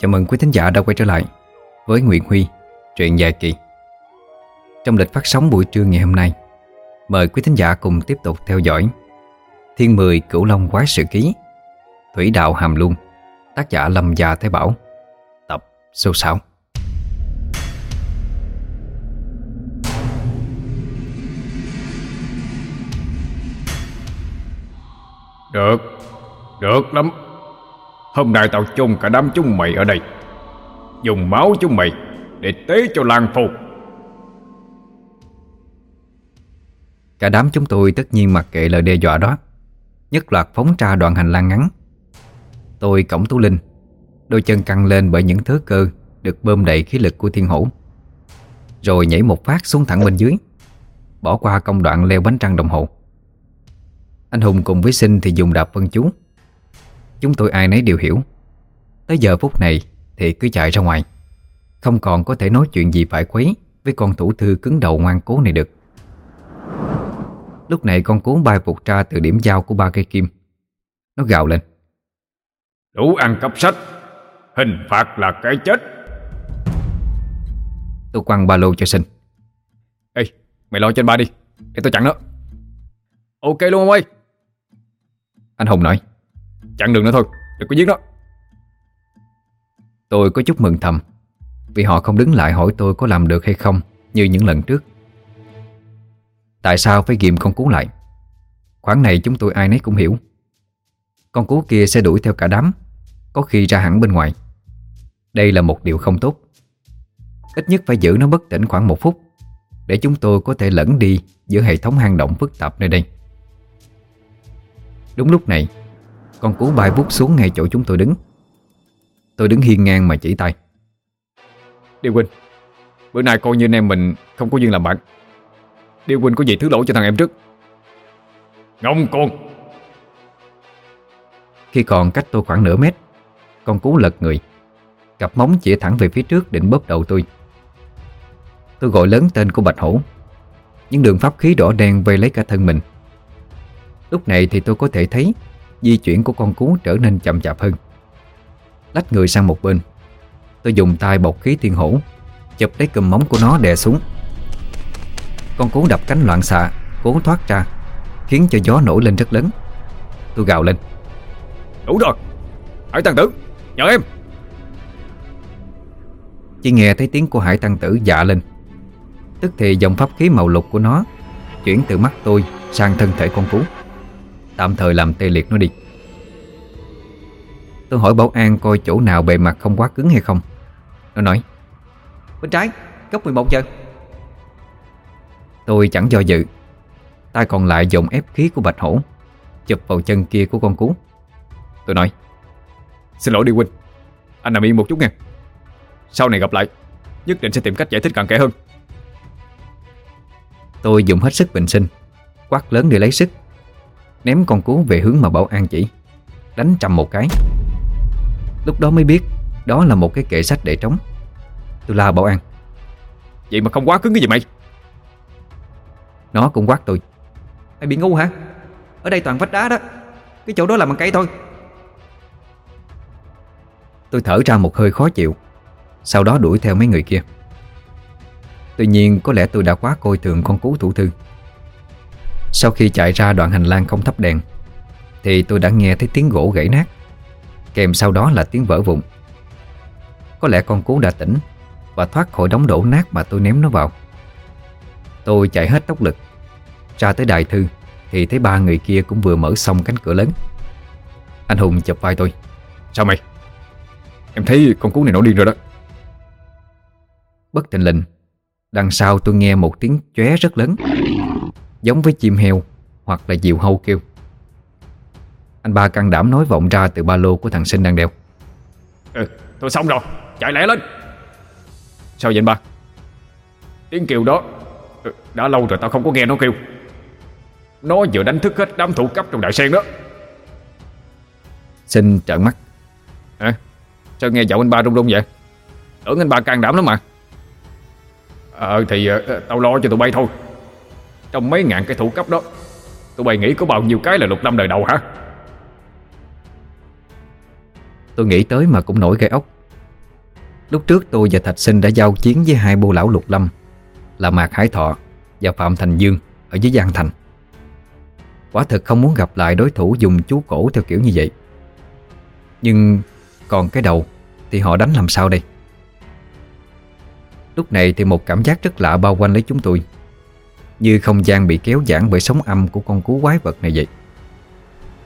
Chào mừng quý thính giả đã quay trở lại với Nguyễn Huy, truyện dài kỳ. Trong lịch phát sóng buổi trưa ngày hôm nay, mời quý thính giả cùng tiếp tục theo dõi Thiên Mười Cửu Long Quái Sự Ký, Thủy Đạo Hàm Luân, tác giả Lâm Gia Thái Bảo, tập số 6. Được, được lắm Hôm nay tao chôn cả đám chúng mày ở đây. Dùng máu chúng mày Để tế cho làng phù Cả đám chúng tôi tất nhiên mặc kệ lời đe dọa đó. Nhất loạt phóng ra đoạn hành lang ngắn. Tôi cổng Tú Linh, Đôi chân căng lên bởi những thớ cơ Được bơm đầy khí lực của thiên hổ. Rồi nhảy một phát xuống thẳng bên dưới, Bỏ qua công đoạn leo bánh trăng đồng hồ. Anh Hùng cùng với Sinh thì dùng đạp phân chú. Chúng tôi ai nấy đều hiểu. Tới giờ phút này thì cứ chạy ra ngoài. Không còn có thể nói chuyện gì phải quấy Với con thủ thư cứng đầu ngoan cố này được. Lúc này con cuốn bay vụt ra từ điểm giao của ba cây kim. Nó gào lên. Đủ ăn cắp sách. Hình phạt là cái chết. Tôi quăng ba lô cho sinh. Ê mày lo trên ba đi. Để tôi chặn nó. Ok luôn ông ơi. Anh Hùng nói Chặn đường nữa thôi, Đừng có giết nó. Tôi có chút mừng thầm, Vì họ không đứng lại hỏi tôi có làm được hay không Như những lần trước. Tại sao phải ghim con cú lại? Khoảng này chúng tôi ai nấy cũng hiểu. Con cú kia sẽ đuổi theo cả đám, Có khi ra hẳn bên ngoài. Đây là một điều không tốt. Ít nhất phải giữ nó bất tỉnh khoảng một phút, Để chúng tôi có thể lẫn đi Giữa hệ thống hang động phức tạp nơi đây. Đúng lúc này con cú bay vút xuống ngay chỗ chúng tôi đứng. Tôi đứng hiên ngang mà chỉ tay. Điêu Huynh Bữa nay coi như anh em mình không có duyên làm bạn. Điêu Huynh có gì thứ lỗi cho thằng em trước? Ngông con Khi còn cách tôi khoảng nửa mét Con cú lật người. Cặp móng chỉ thẳng về phía trước định bóp đầu tôi. Tôi gọi lớn tên của Bạch Hổ. Những đường pháp khí đỏ đen vây lấy cả thân mình. Lúc này thì tôi có thể thấy Di chuyển của con cú trở nên chậm chạp hơn. Lách người sang một bên. Tôi dùng tay bọc khí thiên hổ Chụp lấy cầm móng của nó đè xuống. Con cú đập cánh loạn xạ Cố thoát ra Khiến cho gió nổi lên rất lớn. Tôi gào lên. Đủ rồi. Hải tăng tử Nhờ em. Chỉ nghe thấy tiếng của hải tăng tử dạ lên. Tức thì dòng pháp khí màu lục của nó Chuyển từ mắt tôi sang thân thể con cú Tạm thời làm tê liệt nó đi. Tôi hỏi bảo an coi chỗ nào bề mặt không quá cứng hay không. Nó nói Bên trái, góc 11 giờ. Tôi chẳng do dự. Tay còn lại dùng ép khí của bạch hổ Chụp vào chân kia của con cú. Tôi nói Xin lỗi đi Huynh Anh nằm yên một chút nha. Sau này gặp lại Nhất định sẽ tìm cách giải thích cặn kẽ hơn. Tôi dùng hết sức bình sinh Quát lớn để lấy sức Ném con cú về hướng mà bảo an chỉ. Đánh trầm một cái. Lúc đó mới biết Đó là một cái kệ sách để trống. Tôi la bảo an. Vậy mà không quá cứng cái gì mày. Nó cũng quát tôi. Mày bị ngu hả? Ở đây toàn vách đá đó. Cái chỗ đó là bằng cây thôi. Tôi thở ra một hơi khó chịu. Sau đó đuổi theo mấy người kia. Tuy nhiên có lẽ tôi đã quá coi thường con cú thủ thư Sau khi chạy ra đoạn hành lang không thắp đèn Thì tôi đã nghe thấy tiếng gỗ gãy nát. Kèm sau đó là tiếng vỡ vụn. Có lẽ con cú đã tỉnh Và thoát khỏi đống đổ nát mà tôi ném nó vào. Tôi chạy hết tốc lực. Ra tới đại thư Thì thấy ba người kia cũng vừa mở xong cánh cửa lớn. Anh Hùng chụp vai tôi. Sao mày? Em thấy con cú này nổi điên rồi đó. Bất thình lình Đằng sau tôi nghe một tiếng chóe rất lớn Giống với chim heo Hoặc là diều hâu kêu. Anh ba can đảm nói vọng ra từ ba lô của thằng sinh đang đeo. Ừ, Tôi xong rồi Chạy lẹ lên. Sao vậy anh ba? Tiếng kêu đó ừ, Đã lâu rồi tao không có nghe nó kêu. Nó vừa đánh thức hết đám thủ cấp trong đại sen đó. Sinh trợn mắt. Hả? Sao nghe giọng anh ba rung rung vậy? Tưởng anh ba can đảm lắm mà. Ờ thì uh, tao lo cho tụi bay thôi trong mấy ngàn cái thủ cấp đó, Tụi bay nghĩ có bao nhiêu cái là lục lâm đời đầu hả? Tôi nghĩ tới mà cũng nổi gai ốc. Lúc trước tôi và Thạch Sinh đã giao chiến với hai bô lão lục lâm, Là Mạc Hải Thọ và Phạm Thành Dương ở dưới Giang Thành. Quả thực không muốn gặp lại đối thủ dùng chú cổ theo kiểu như vậy. Nhưng còn cái đầu thì họ đánh làm sao đây? Lúc này thì một cảm giác rất lạ bao quanh lấy chúng tôi. Như không gian bị kéo giãn bởi sóng âm của con cú quái vật này vậy.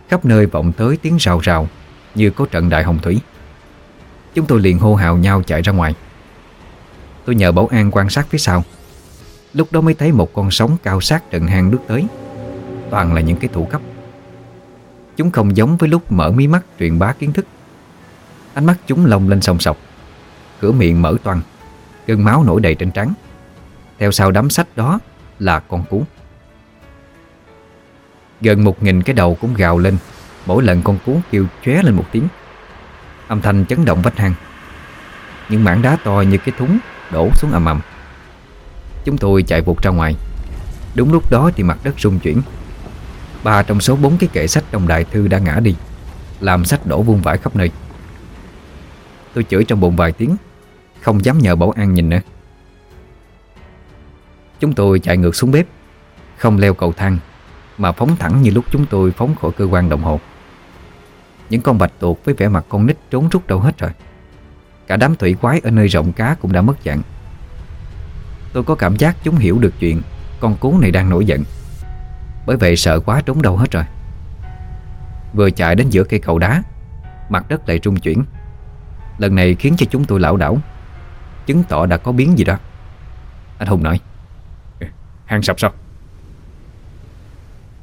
Khắp nơi vọng tới tiếng rào rào, Như có trận đại hồng thủy. Chúng tôi liền hô hào nhau chạy ra ngoài. Tôi nhờ bảo an quan sát phía sau. Lúc đó mới thấy một con sóng cao sát trận hang nước tới. Toàn là những cái thủ cấp. Chúng không giống với lúc mở mí mắt truyền bá kiến thức. Ánh mắt chúng lông lên sòng sọc. Cửa miệng mở toang, Gân máu nổi đầy trên trắng Theo sau đám sách đó là con cú. Gần một nghìn cái đầu cũng gào lên, Mỗi lần con cú kêu chóe lên một tiếng. Âm thanh chấn động vách hang. Những mảng đá to như cái thúng Đổ xuống ầm ầm. Chúng tôi chạy vụt ra ngoài. Đúng lúc đó thì mặt đất rung chuyển. Ba trong số bốn cái kệ sách trong đại thư đã ngã đi, Làm sách đổ vung vãi khắp nơi. Tôi chửi trong bụng vài tiếng, Không dám nhờ bảo an nhìn nữa. Chúng tôi chạy ngược xuống bếp, Không leo cầu thang, Mà phóng thẳng như lúc chúng tôi phóng khỏi cơ quan đồng hồ. Những con bạch tuộc với vẻ mặt con nít trốn rút đâu hết rồi. Cả đám thủy quái ở nơi rộng cá cũng đã mất dạng. Tôi có cảm giác chúng hiểu được chuyện Con cú này đang nổi giận, Bởi vậy sợ quá trốn đâu hết rồi. Vừa chạy đến giữa cây cầu đá, Mặt đất lại trung chuyển. Lần này khiến cho chúng tôi lão đảo, Chứng tỏ đã có biến gì đó, Anh Hùng nói. Hang sập sao?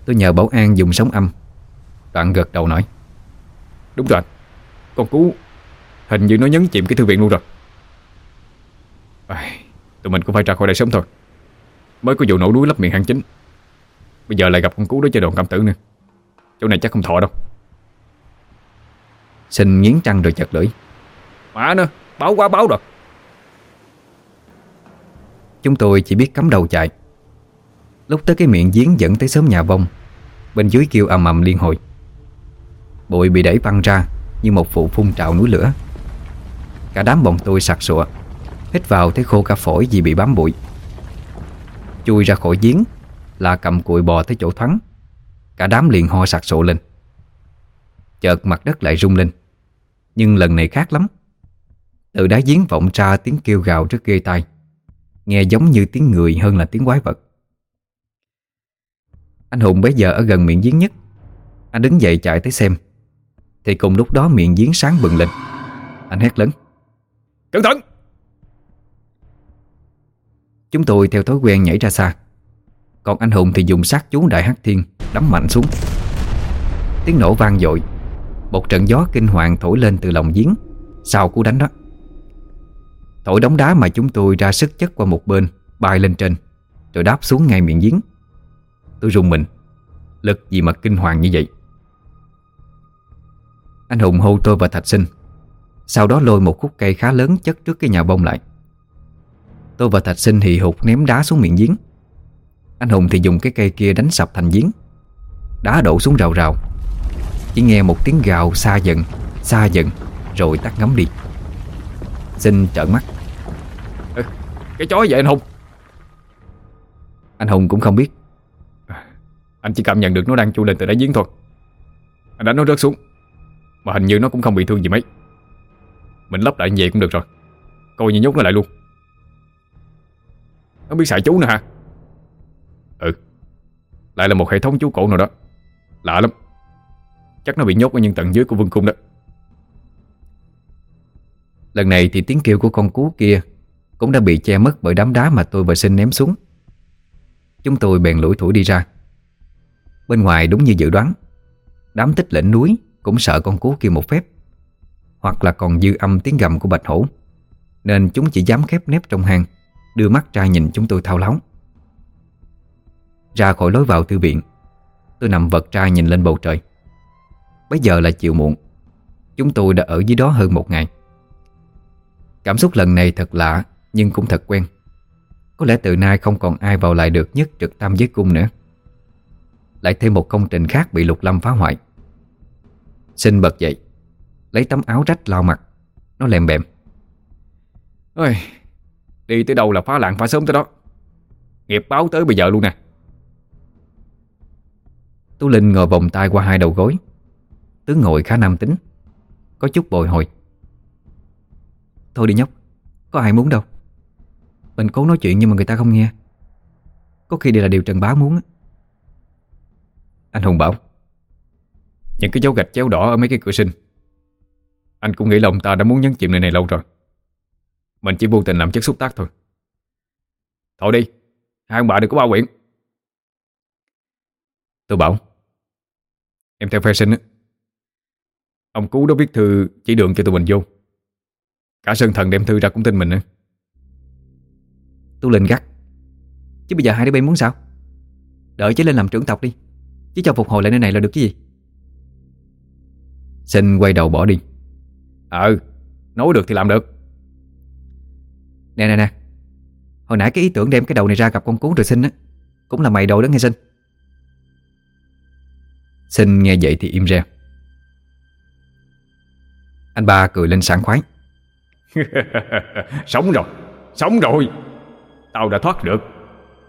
Tôi nhờ bảo an dùng sóng âm. Đoạn gật đầu nói. Đúng rồi Con cú Hình như nó nhấn chìm cái thư viện luôn rồi. À, Tụi mình cũng phải ra khỏi đây sớm thôi. Mới có vụ nổ núi lấp miệng hang chính. Bây giờ lại gặp con cú đó chơi đồn cảm tử nữa. Chỗ này chắc không thọ đâu. Sinh nghiến trăng rồi chật lưỡi. Mà nữa Báo quá báo rồi. Chúng tôi chỉ biết cắm đầu chạy. Lúc tới cái miệng giếng dẫn tới sớm nhà vong, Bên dưới kêu ầm ầm liên hồi. Bụi bị đẩy văng ra Như một vụ phun trào núi lửa. Cả đám bọn tôi sặc sụa, Hít vào thấy khô cả phổi vì bị bám bụi. Chui ra khỏi giếng Là cầm cụi bò tới chỗ thoáng. Cả đám liền ho sặc sụa lên. Chợt mặt đất lại rung lên. Nhưng lần này khác lắm. Từ đá giếng vọng ra tiếng kêu gào rất ghê tai, Nghe giống như tiếng người hơn là tiếng quái vật. Anh Hùng bây giờ ở gần miệng giếng nhất. Anh đứng dậy chạy tới xem. Thì cùng lúc đó miệng giếng sáng bừng lên. Anh hét lớn. Cẩn thận! Chúng tôi theo thói quen nhảy ra xa. Còn anh Hùng thì dùng sát chú Đại Hắc Thiên Đấm mạnh xuống. Tiếng nổ vang dội. Một trận gió kinh hoàng thổi lên từ lòng giếng Sau cú đánh đó. Thổi đống đá mà chúng tôi ra sức chất qua một bên Bay lên trên Rồi đáp xuống ngay miệng giếng Tôi rùng mình. Lực gì mà kinh hoàng như vậy? Anh Hùng hô tôi và Thạch Sinh. Sau đó lôi một khúc cây khá lớn chất trước cái nhà bông lại. Tôi và Thạch Sinh hì hục ném đá xuống miệng giếng. Anh Hùng thì dùng cái cây kia đánh sập thành giếng. Đá đổ xuống rào rào. Chỉ nghe một tiếng gào xa dần Xa dần, Rồi tắt ngấm đi. Sinh trợn mắt. Cái chó vậy anh Hùng? Anh Hùng cũng không biết. Anh chỉ cảm nhận được nó đang chui lên từ đáy giếng thôi. Anh đánh nó rớt xuống, Mà hình như nó cũng không bị thương gì mấy. Mình lấp lại như vậy cũng được rồi. Coi như nhốt nó lại luôn. Nó biết xài chú nữa hả? Ừ. Lại là một hệ thống chú cổ nào đó. Lạ lắm. Chắc nó bị nhốt ở những tầng dưới của vương cung đó. Lần này thì tiếng kêu của con cú kia Cũng đã bị che mất bởi đám đá mà tôi và Sinh ném xuống. Chúng tôi bèn lủi thủi đi ra. Bên ngoài đúng như dự đoán. Đám tích lệnh núi cũng sợ con cú kia một phép, Hoặc là còn dư âm tiếng gầm của bạch hổ, Nên chúng chỉ dám khép nép trong hang, Đưa mắt ra nhìn chúng tôi thao láo. Ra khỏi lối vào thư viện, Tôi nằm vật ra nhìn lên bầu trời. Bây giờ là chiều muộn, Chúng tôi đã ở dưới đó hơn một ngày. Cảm xúc lần này thật lạ, Nhưng cũng thật quen. Có lẽ từ nay không còn ai vào lại được nhất trực tam giới cung nữa. Lại thêm một công trình khác bị lục lâm phá hoại. Xin bật dậy Lấy tấm áo rách lau mặt. Nó lèm bèm. Ôi, Đi tới đâu là phá lạng phá sớm tới đó. Nghiệp báo tới bây giờ luôn nè. Tú Linh ngồi vòng tay qua hai đầu gối. Tướng ngồi khá nam tính Có chút bồi hồi. Thôi đi nhóc Có ai muốn đâu. Mình cố nói chuyện nhưng mà người ta không nghe. Có khi đây là điều Trần Bá muốn anh Hùng bảo, Những cái dấu gạch chéo đỏ ở mấy cái cửa sinh, Anh cũng nghĩ lòng ta đã muốn nhấn chìm nơi này lâu rồi. Mình chỉ vô tình làm chất xúc tác thôi. Thôi đi, Hai ông bà đừng có bao quyển. Tôi bảo, Em theo phe sinh á, Ông Cú đó viết thư chỉ đường cho tụi mình vô. Cả Sơn Thần đem thư ra cũng tin mình nữa tôi Linh gắt, Chứ bây giờ hai đứa bay muốn sao? Đợi chứ lên làm trưởng tộc đi. Chứ cho phục hồi lại nơi này là được cái gì? Sinh quay đầu bỏ đi. Ờ Nói được thì làm được. Nè nè nè. Hồi nãy cái ý tưởng đem cái đầu này ra gặp con cú rồi sinh á Cũng là mày đồ đó nghe sinh Sinh nghe vậy thì im re. Anh ba cười lên sảng khoái. Sống rồi Sống rồi. Tao đã thoát được.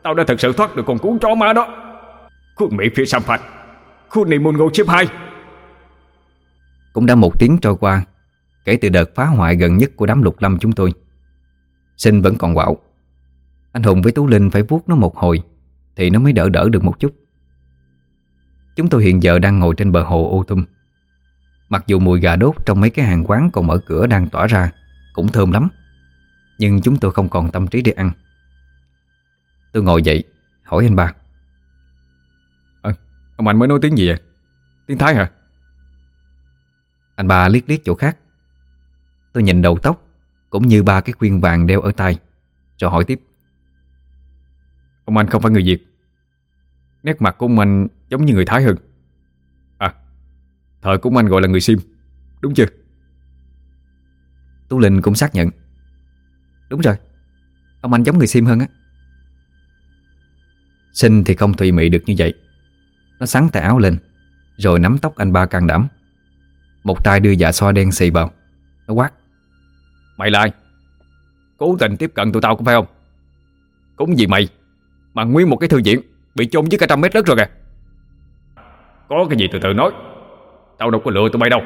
Tao đã thật sự thoát được con cú chó má đó khu Mỹ phía Sam Phạch Khu này môn ngô chiếm hai. Cũng đã một tiếng trôi qua, Kể từ đợt phá hoại gần nhất của đám lục lâm chúng tôi. Sinh vẫn còn quạo. Anh Hùng với Tú Linh phải vuốt nó một hồi, Thì nó mới đỡ đỡ được một chút. Chúng tôi hiện giờ đang ngồi trên bờ hồ ô tum. Mặc dù mùi gà đốt trong mấy cái hàng quán còn mở cửa đang tỏa ra, Cũng thơm lắm. Nhưng chúng tôi không còn tâm trí để ăn. Tôi ngồi dậy, Hỏi anh ba. Ông anh mới nói tiếng gì vậy? Tiếng Thái hả? Anh ba liếc liếc chỗ khác. Tôi nhìn đầu tóc Cũng như ba cái khuyên vàng đeo ở tay Rồi hỏi tiếp. Ông anh không phải người Việt. Nét mặt của ông anh giống như người Thái hơn. À Thời của ông anh gọi là người Sim. Đúng chưa? Tú Linh cũng xác nhận. Đúng rồi Ông anh giống người Sim hơn á. Sinh thì không tùy mị được như vậy nó sắn tay áo lên, Rồi nắm tóc anh ba can đảm. Một tay đưa dạ xoa đen xì vào. Nó quát. Mày là ai? Cố tình tiếp cận tụi tao cũng phải không? Cũng vì mày Mà nguyên một cái thư viện Bị chôn dưới cả trăm mét đất rồi kìa. Có cái gì từ từ nói. Tao đâu có lừa tụi bay đâu.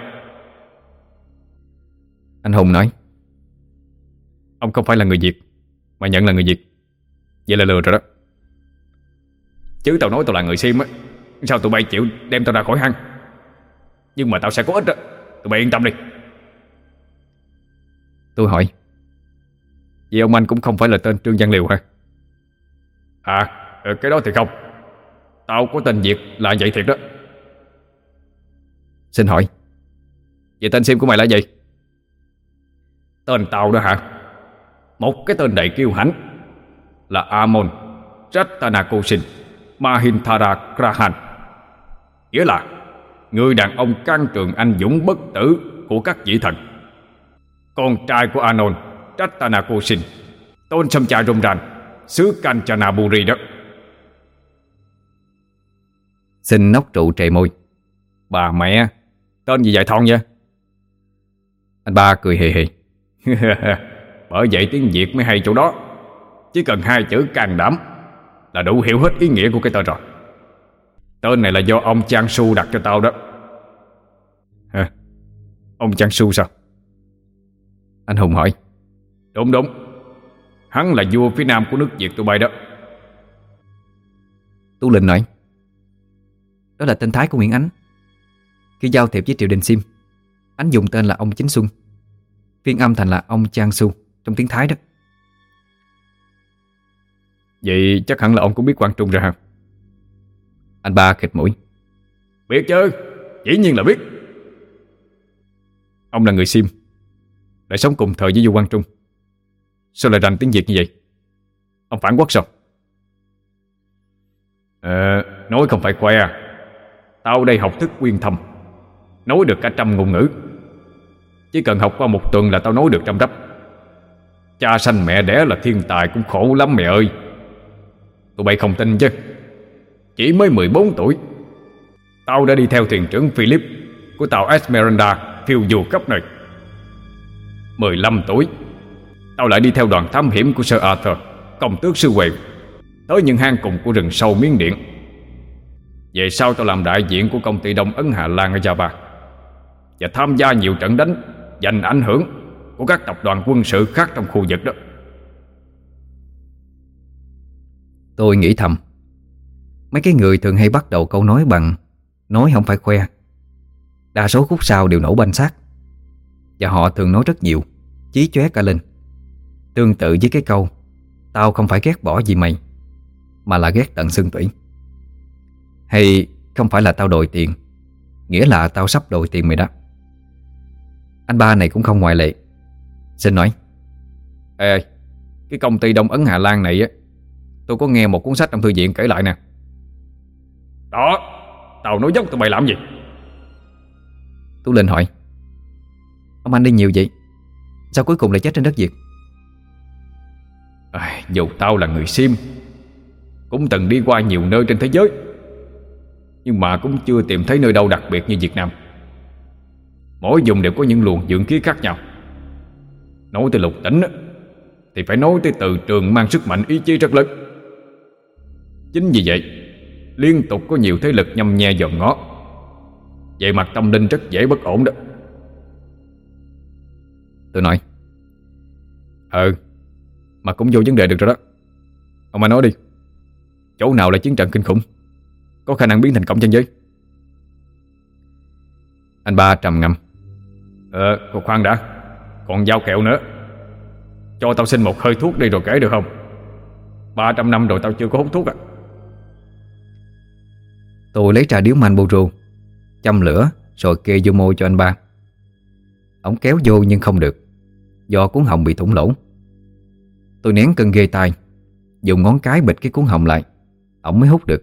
Anh Hùng nói. Ông không phải là người Việt, Mà nhận là người Việt. Vậy là lừa rồi đó. Chứ tao nói tao là người Sim á. Sao tụi bay chịu đem tao ra khỏi hang? Nhưng mà tao sẽ có ích đó Tụi bay yên tâm đi. Tôi hỏi. Vậy ông anh cũng không phải là tên Trương Văn Liều hả? À ờ, cái đó thì không. Tao có tên Việt là vậy thiệt đó. Xin hỏi, Vậy tên sim của mày là gì? Tên tao đó hả? Một cái tên đầy kiêu hãnh Là Amon Ratanakosin Mahintara Krahan Nghĩa là Người đàn ông can trường anh dũng bất tử Của các vị thần. Con trai của Anon Ratanakosin Tôn Samcha Romran Xứ Kanchanaburi đó. Xin nóc trụ trề môi. Bà mẹ Tên gì vậy thon vậy? Anh ba cười hề hề Bởi vậy tiếng Việt mới hay chỗ đó. Chỉ cần hai chữ can đảm Là đủ hiểu hết ý nghĩa của cái tên rồi Tên này là do ông Chang Su đặt cho tao đó. Hả? Ông Chang Su sao? Anh Hùng hỏi. Đúng đúng. Hắn là vua phía nam của nước Việt tụi bay đó. Tú Linh nói. Đó là tên Thái của Nguyễn Ánh. Khi giao thiệp với triều đình Sim Ánh dùng tên là ông Chính Xuân. Phiên âm thành là ông Chang Su Trong tiếng Thái đó. Vậy chắc hẳn là ông cũng biết quan trung ra hả Anh ba khịt mũi. Biết chứ Dĩ nhiên là biết. Ông là người Sim Lại sống cùng thời với vua Quang Trung. Sao lại rành tiếng Việt như vậy? Ông phản quốc sao? Ờ Nói không phải khoe Tao đây học thức quyên thâm Nói được cả trăm ngôn ngữ. Chỉ cần học qua một tuần là tao nói được trăm rắp Cha sanh mẹ đẻ là thiên tài cũng khổ lắm mẹ ơi. Tụi bay không tin chứ chỉ mới 14 tuổi. Tao đã đi theo thuyền trưởng Philip Của tàu Esmeralda phiêu du khắp nơi. 15 tuổi, Tao lại đi theo đoàn thám hiểm của Sir Arthur, Công tước sư Huệ Tới những hang cùng của rừng sâu miếng điện Về sau tao làm đại diện của công ty Đông Ấn Hà Lan ở Java Và tham gia nhiều trận đánh Giành ảnh hưởng Của các tập đoàn quân sự khác trong khu vực đó. Tôi nghĩ thầm Mấy cái người thường hay bắt đầu câu nói bằng Nói không phải khoe. Đa số khúc sau đều nổ banh xác. Và họ thường nói rất nhiều Chí chóe cả lên. Tương tự với cái câu Tao không phải ghét bỏ gì mày Mà là ghét tận xương tủy. Hay không phải là tao đòi tiền Nghĩa là tao sắp đòi tiền mày đó. Anh ba này cũng không ngoại lệ. Xin nói Ê, cái công ty Đông Ấn Hà Lan này á Tôi có nghe một cuốn sách trong thư viện kể lại nè. Đó, tao nói dốc tụi mày làm gì? Tú Linh hỏi. Ông anh đi nhiều vậy? Sao cuối cùng lại chết trên đất Việt? À, Dù tao là người sim Cũng từng đi qua nhiều nơi trên thế giới Nhưng mà cũng chưa tìm thấy nơi đâu đặc biệt như Việt Nam. Mỗi vùng đều có những luồng dưỡng khí khác nhau. Nói tới lục tỉnh Thì phải nói tới từ trường mang sức mạnh ý chí rất lớn. Chính vì vậy Liên tục có nhiều thế lực nhâm nhe dòm ngó. Vậy mặt tâm linh rất dễ bất ổn đó. Tôi nói Ừ Mà cũng vô vấn đề được rồi đó. Ông mà nói đi, Chỗ nào là chiến trận kinh khủng, Có khả năng biến thành cổng chân giới? Anh ba trầm ngâm Ờ cô khoan đã, Còn dao kẹo nữa. Cho tao xin một hơi thuốc đi rồi kể được không? 300 năm rồi tao chưa có hút thuốc à. Tôi lấy trà điếu Marlboro Châm lửa rồi kê vô môi cho anh ba. Ông kéo vô nhưng không được Do cuốn họng bị thủng lỗ. Tôi nén cơn ghê tai Dùng ngón cái bịch cái cuốn họng lại Ông mới hút được.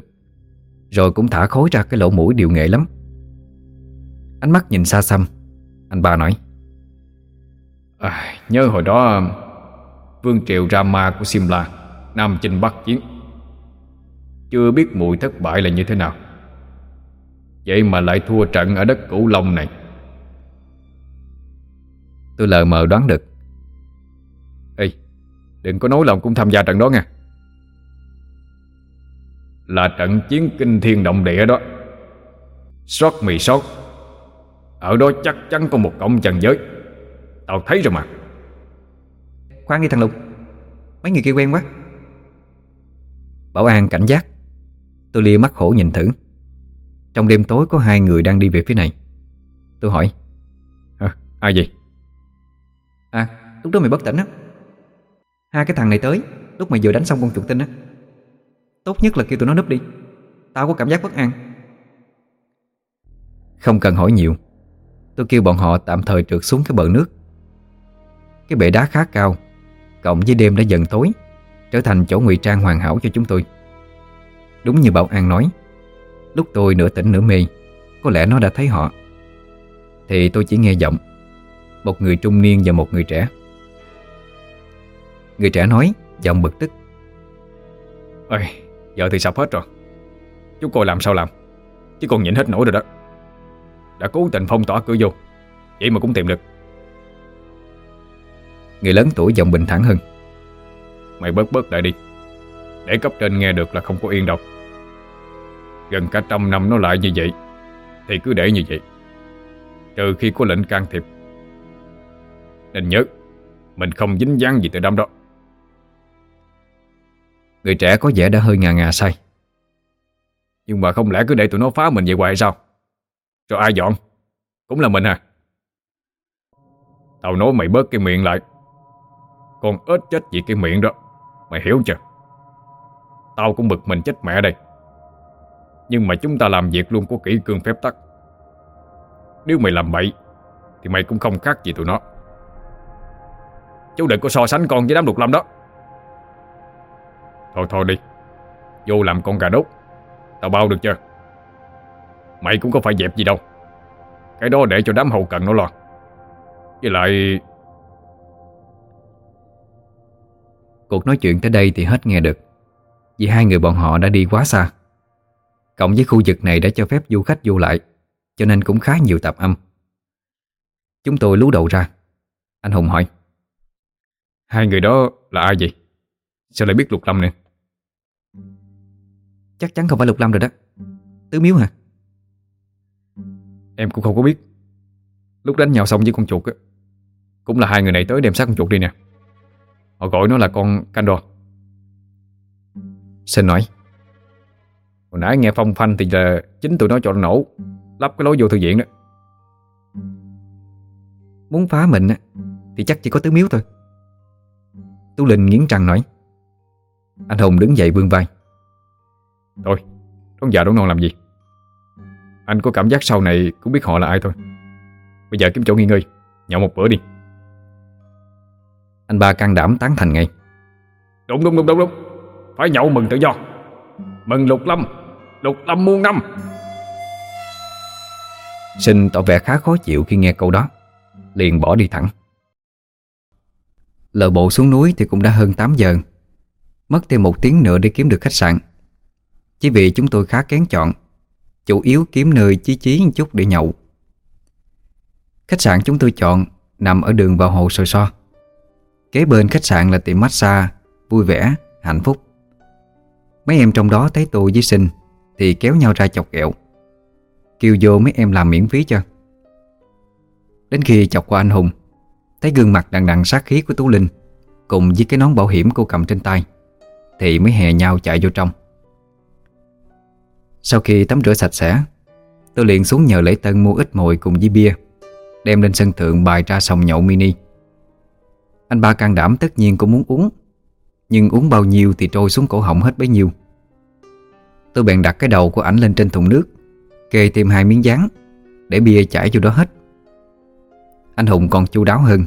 Rồi cũng thả khối ra cái lỗ mũi điều nghệ lắm. Ánh mắt nhìn xa xăm Anh ba nói à, Nhớ hồi đó um, Vương triều Rama của Simla Nam chinh Bắc chiến. Chưa biết mùi thất bại là như thế nào. Vậy mà lại thua trận ở đất Cửu Long này. Tôi lờ mờ đoán được. Ê, Đừng có nói lòng cũng tham gia trận đó nha. Là trận chiến kinh thiên động địa đó. Sót mì sót. Ở đó chắc chắn có một cổng trần giới. Tao thấy rồi mà. Khoan đi thằng Lục. Mấy người kia quen quá. Bảo An cảnh giác. Tôi lia mắt khổ nhìn thử. Trong đêm tối có hai người đang đi về phía này. Tôi hỏi à, Ai vậy? À lúc đó mày bất tỉnh á. Hai cái thằng này tới Lúc mày vừa đánh xong con chuột tinh á. Tốt nhất là kêu tụi nó núp đi. Tao có cảm giác bất an. Không cần hỏi nhiều. Tôi kêu bọn họ tạm thời trượt xuống cái bờ nước. Cái bể đá khá cao Cộng với đêm đã dần tối Trở thành chỗ ngụy trang hoàn hảo cho chúng tôi. Đúng như Bảo An nói Lúc tôi nửa tỉnh nửa mê Có lẽ nó đã thấy họ. Thì tôi chỉ nghe giọng Một người trung niên và một người trẻ. Người trẻ nói Giọng bực tức. Ê, giờ thì sập hết rồi. Chú coi làm sao làm Chứ còn nhịn hết nổi rồi đó. Đã cố tình phong tỏa cửa vô Vậy mà cũng tìm được. Người lớn tuổi giọng bình thản hơn. Mày bớt bớt lại đi Để cấp trên nghe được là không có yên đâu Gần cả trăm năm nó lại như vậy Thì cứ để như vậy. Trừ khi có lệnh can thiệp. Nên nhớ Mình không dính dáng gì từ đám đó. Người trẻ có vẻ đã hơi ngà ngà say. Nhưng mà không lẽ cứ để tụi nó phá mình vậy hoài sao? Rồi ai dọn? Cũng là mình à? Tao nói mày bớt cái miệng lại. Con ếch chết vì cái miệng đó. Mày hiểu chưa? Tao cũng bực mình chết mẹ đây nhưng mà chúng ta làm việc luôn có kỹ cương phép tắc. Nếu mày làm bậy, Thì mày cũng không khác gì tụi nó. Chú đừng có so sánh con với đám đục lâm đó. Thôi thôi đi. Vô làm con gà đốt. Tao bao được chưa? Mày cũng có phải dẹp gì đâu. Cái đó để cho đám hậu cần nó lo. Với lại Cuộc nói chuyện tới đây thì hết nghe được. Vì hai người bọn họ đã đi quá xa. Cộng với khu vực này đã cho phép du khách vô lại Cho nên cũng khá nhiều tạp âm. Chúng tôi lú đầu ra. Anh Hùng hỏi. Hai người đó là ai vậy? Sao lại biết Lục Lâm nè? Chắc chắn không phải Lục Lâm rồi đó. Tứ Miếu hả? Em cũng không có biết. Lúc đánh nhau xong với con chuột á Cũng là hai người này tới đem xác con chuột đi nè. Họ gọi nó là con Candor. Sinh nói Hồi nãy nghe phong phanh thì là Chính tụi nó cho nó nổ, Lắp cái lối vô thư viện đó. Muốn phá mình Thì chắc chỉ có tứ miếu thôi. Tú Linh nghiến răng nói. Anh Hùng đứng dậy vươn vai. Thôi Con già đón non làm gì? Anh có cảm giác sau này cũng biết họ là ai thôi. Bây giờ kiếm chỗ nghỉ ngơi, Nhậu một bữa đi. Anh ba can đảm tán thành ngay. Đúng đúng đúng đúng đúng. Phải nhậu mừng tự do. Mừng lục lâm. Đục lâm muôn năm. Sinh tỏ vẻ khá khó chịu khi nghe câu đó. Liền bỏ đi thẳng. Lờ bộ xuống núi thì cũng đã hơn 8 giờ. Mất thêm một tiếng nữa để kiếm được khách sạn. Chỉ vì chúng tôi khá kén chọn Chủ yếu kiếm nơi chí chí một chút để nhậu. Khách sạn chúng tôi chọn Nằm ở đường vào hồ sồi so Kế bên khách sạn là tiệm massage Vui vẻ, hạnh phúc. Mấy em trong đó thấy tôi với sinh. Thì kéo nhau ra chọc ghẹo. Kêu vô mấy em làm miễn phí cho. Đến khi chọc qua anh Hùng, Thấy gương mặt đằng đằng sát khí của Tú Linh Cùng với cái nón bảo hiểm cô cầm trên tay, Thì mới hè nhau chạy vô trong. Sau khi tắm rửa sạch sẽ, Tôi liền xuống nhờ lễ tân mua ít mồi cùng với bia, Đem lên sân thượng bài ra sòng nhậu mini. Anh ba can đảm tất nhiên cũng muốn uống, Nhưng uống bao nhiêu thì trôi xuống cổ họng hết bấy nhiêu. Tôi bèn đặt cái đầu của ảnh lên trên thùng nước, Kê thêm hai miếng dán Để bia chảy vô đó hết. Anh Hùng còn chu đáo hơn,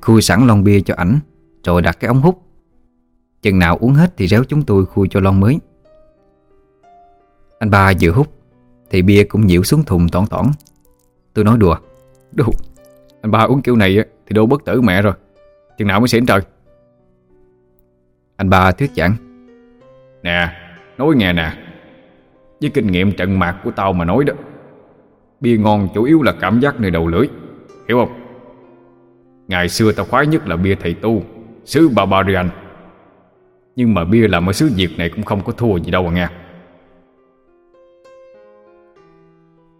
Khui sẵn lon bia cho ảnh, Rồi đặt cái ống hút. Chừng nào uống hết thì réo chúng tôi khui cho lon mới. Anh ba vừa hút Thì bia cũng nhiễu xuống thùng tỏn tỏn. Tôi nói đùa, Đồ, Anh ba uống kiểu này thì đô bất tử mẹ rồi, Chừng nào mới xỉn trời. Anh ba thuyết giảng, Nè, Nói nghe nè với kinh nghiệm trận mạc của tao mà nói đó Bia ngon chủ yếu là cảm giác nơi đầu lưỡi. Hiểu không? Ngày xưa tao khoái nhất là bia thầy tu Xứ Barbarian. Nhưng mà bia làm ở xứ Việt này cũng không có thua gì đâu à nghe.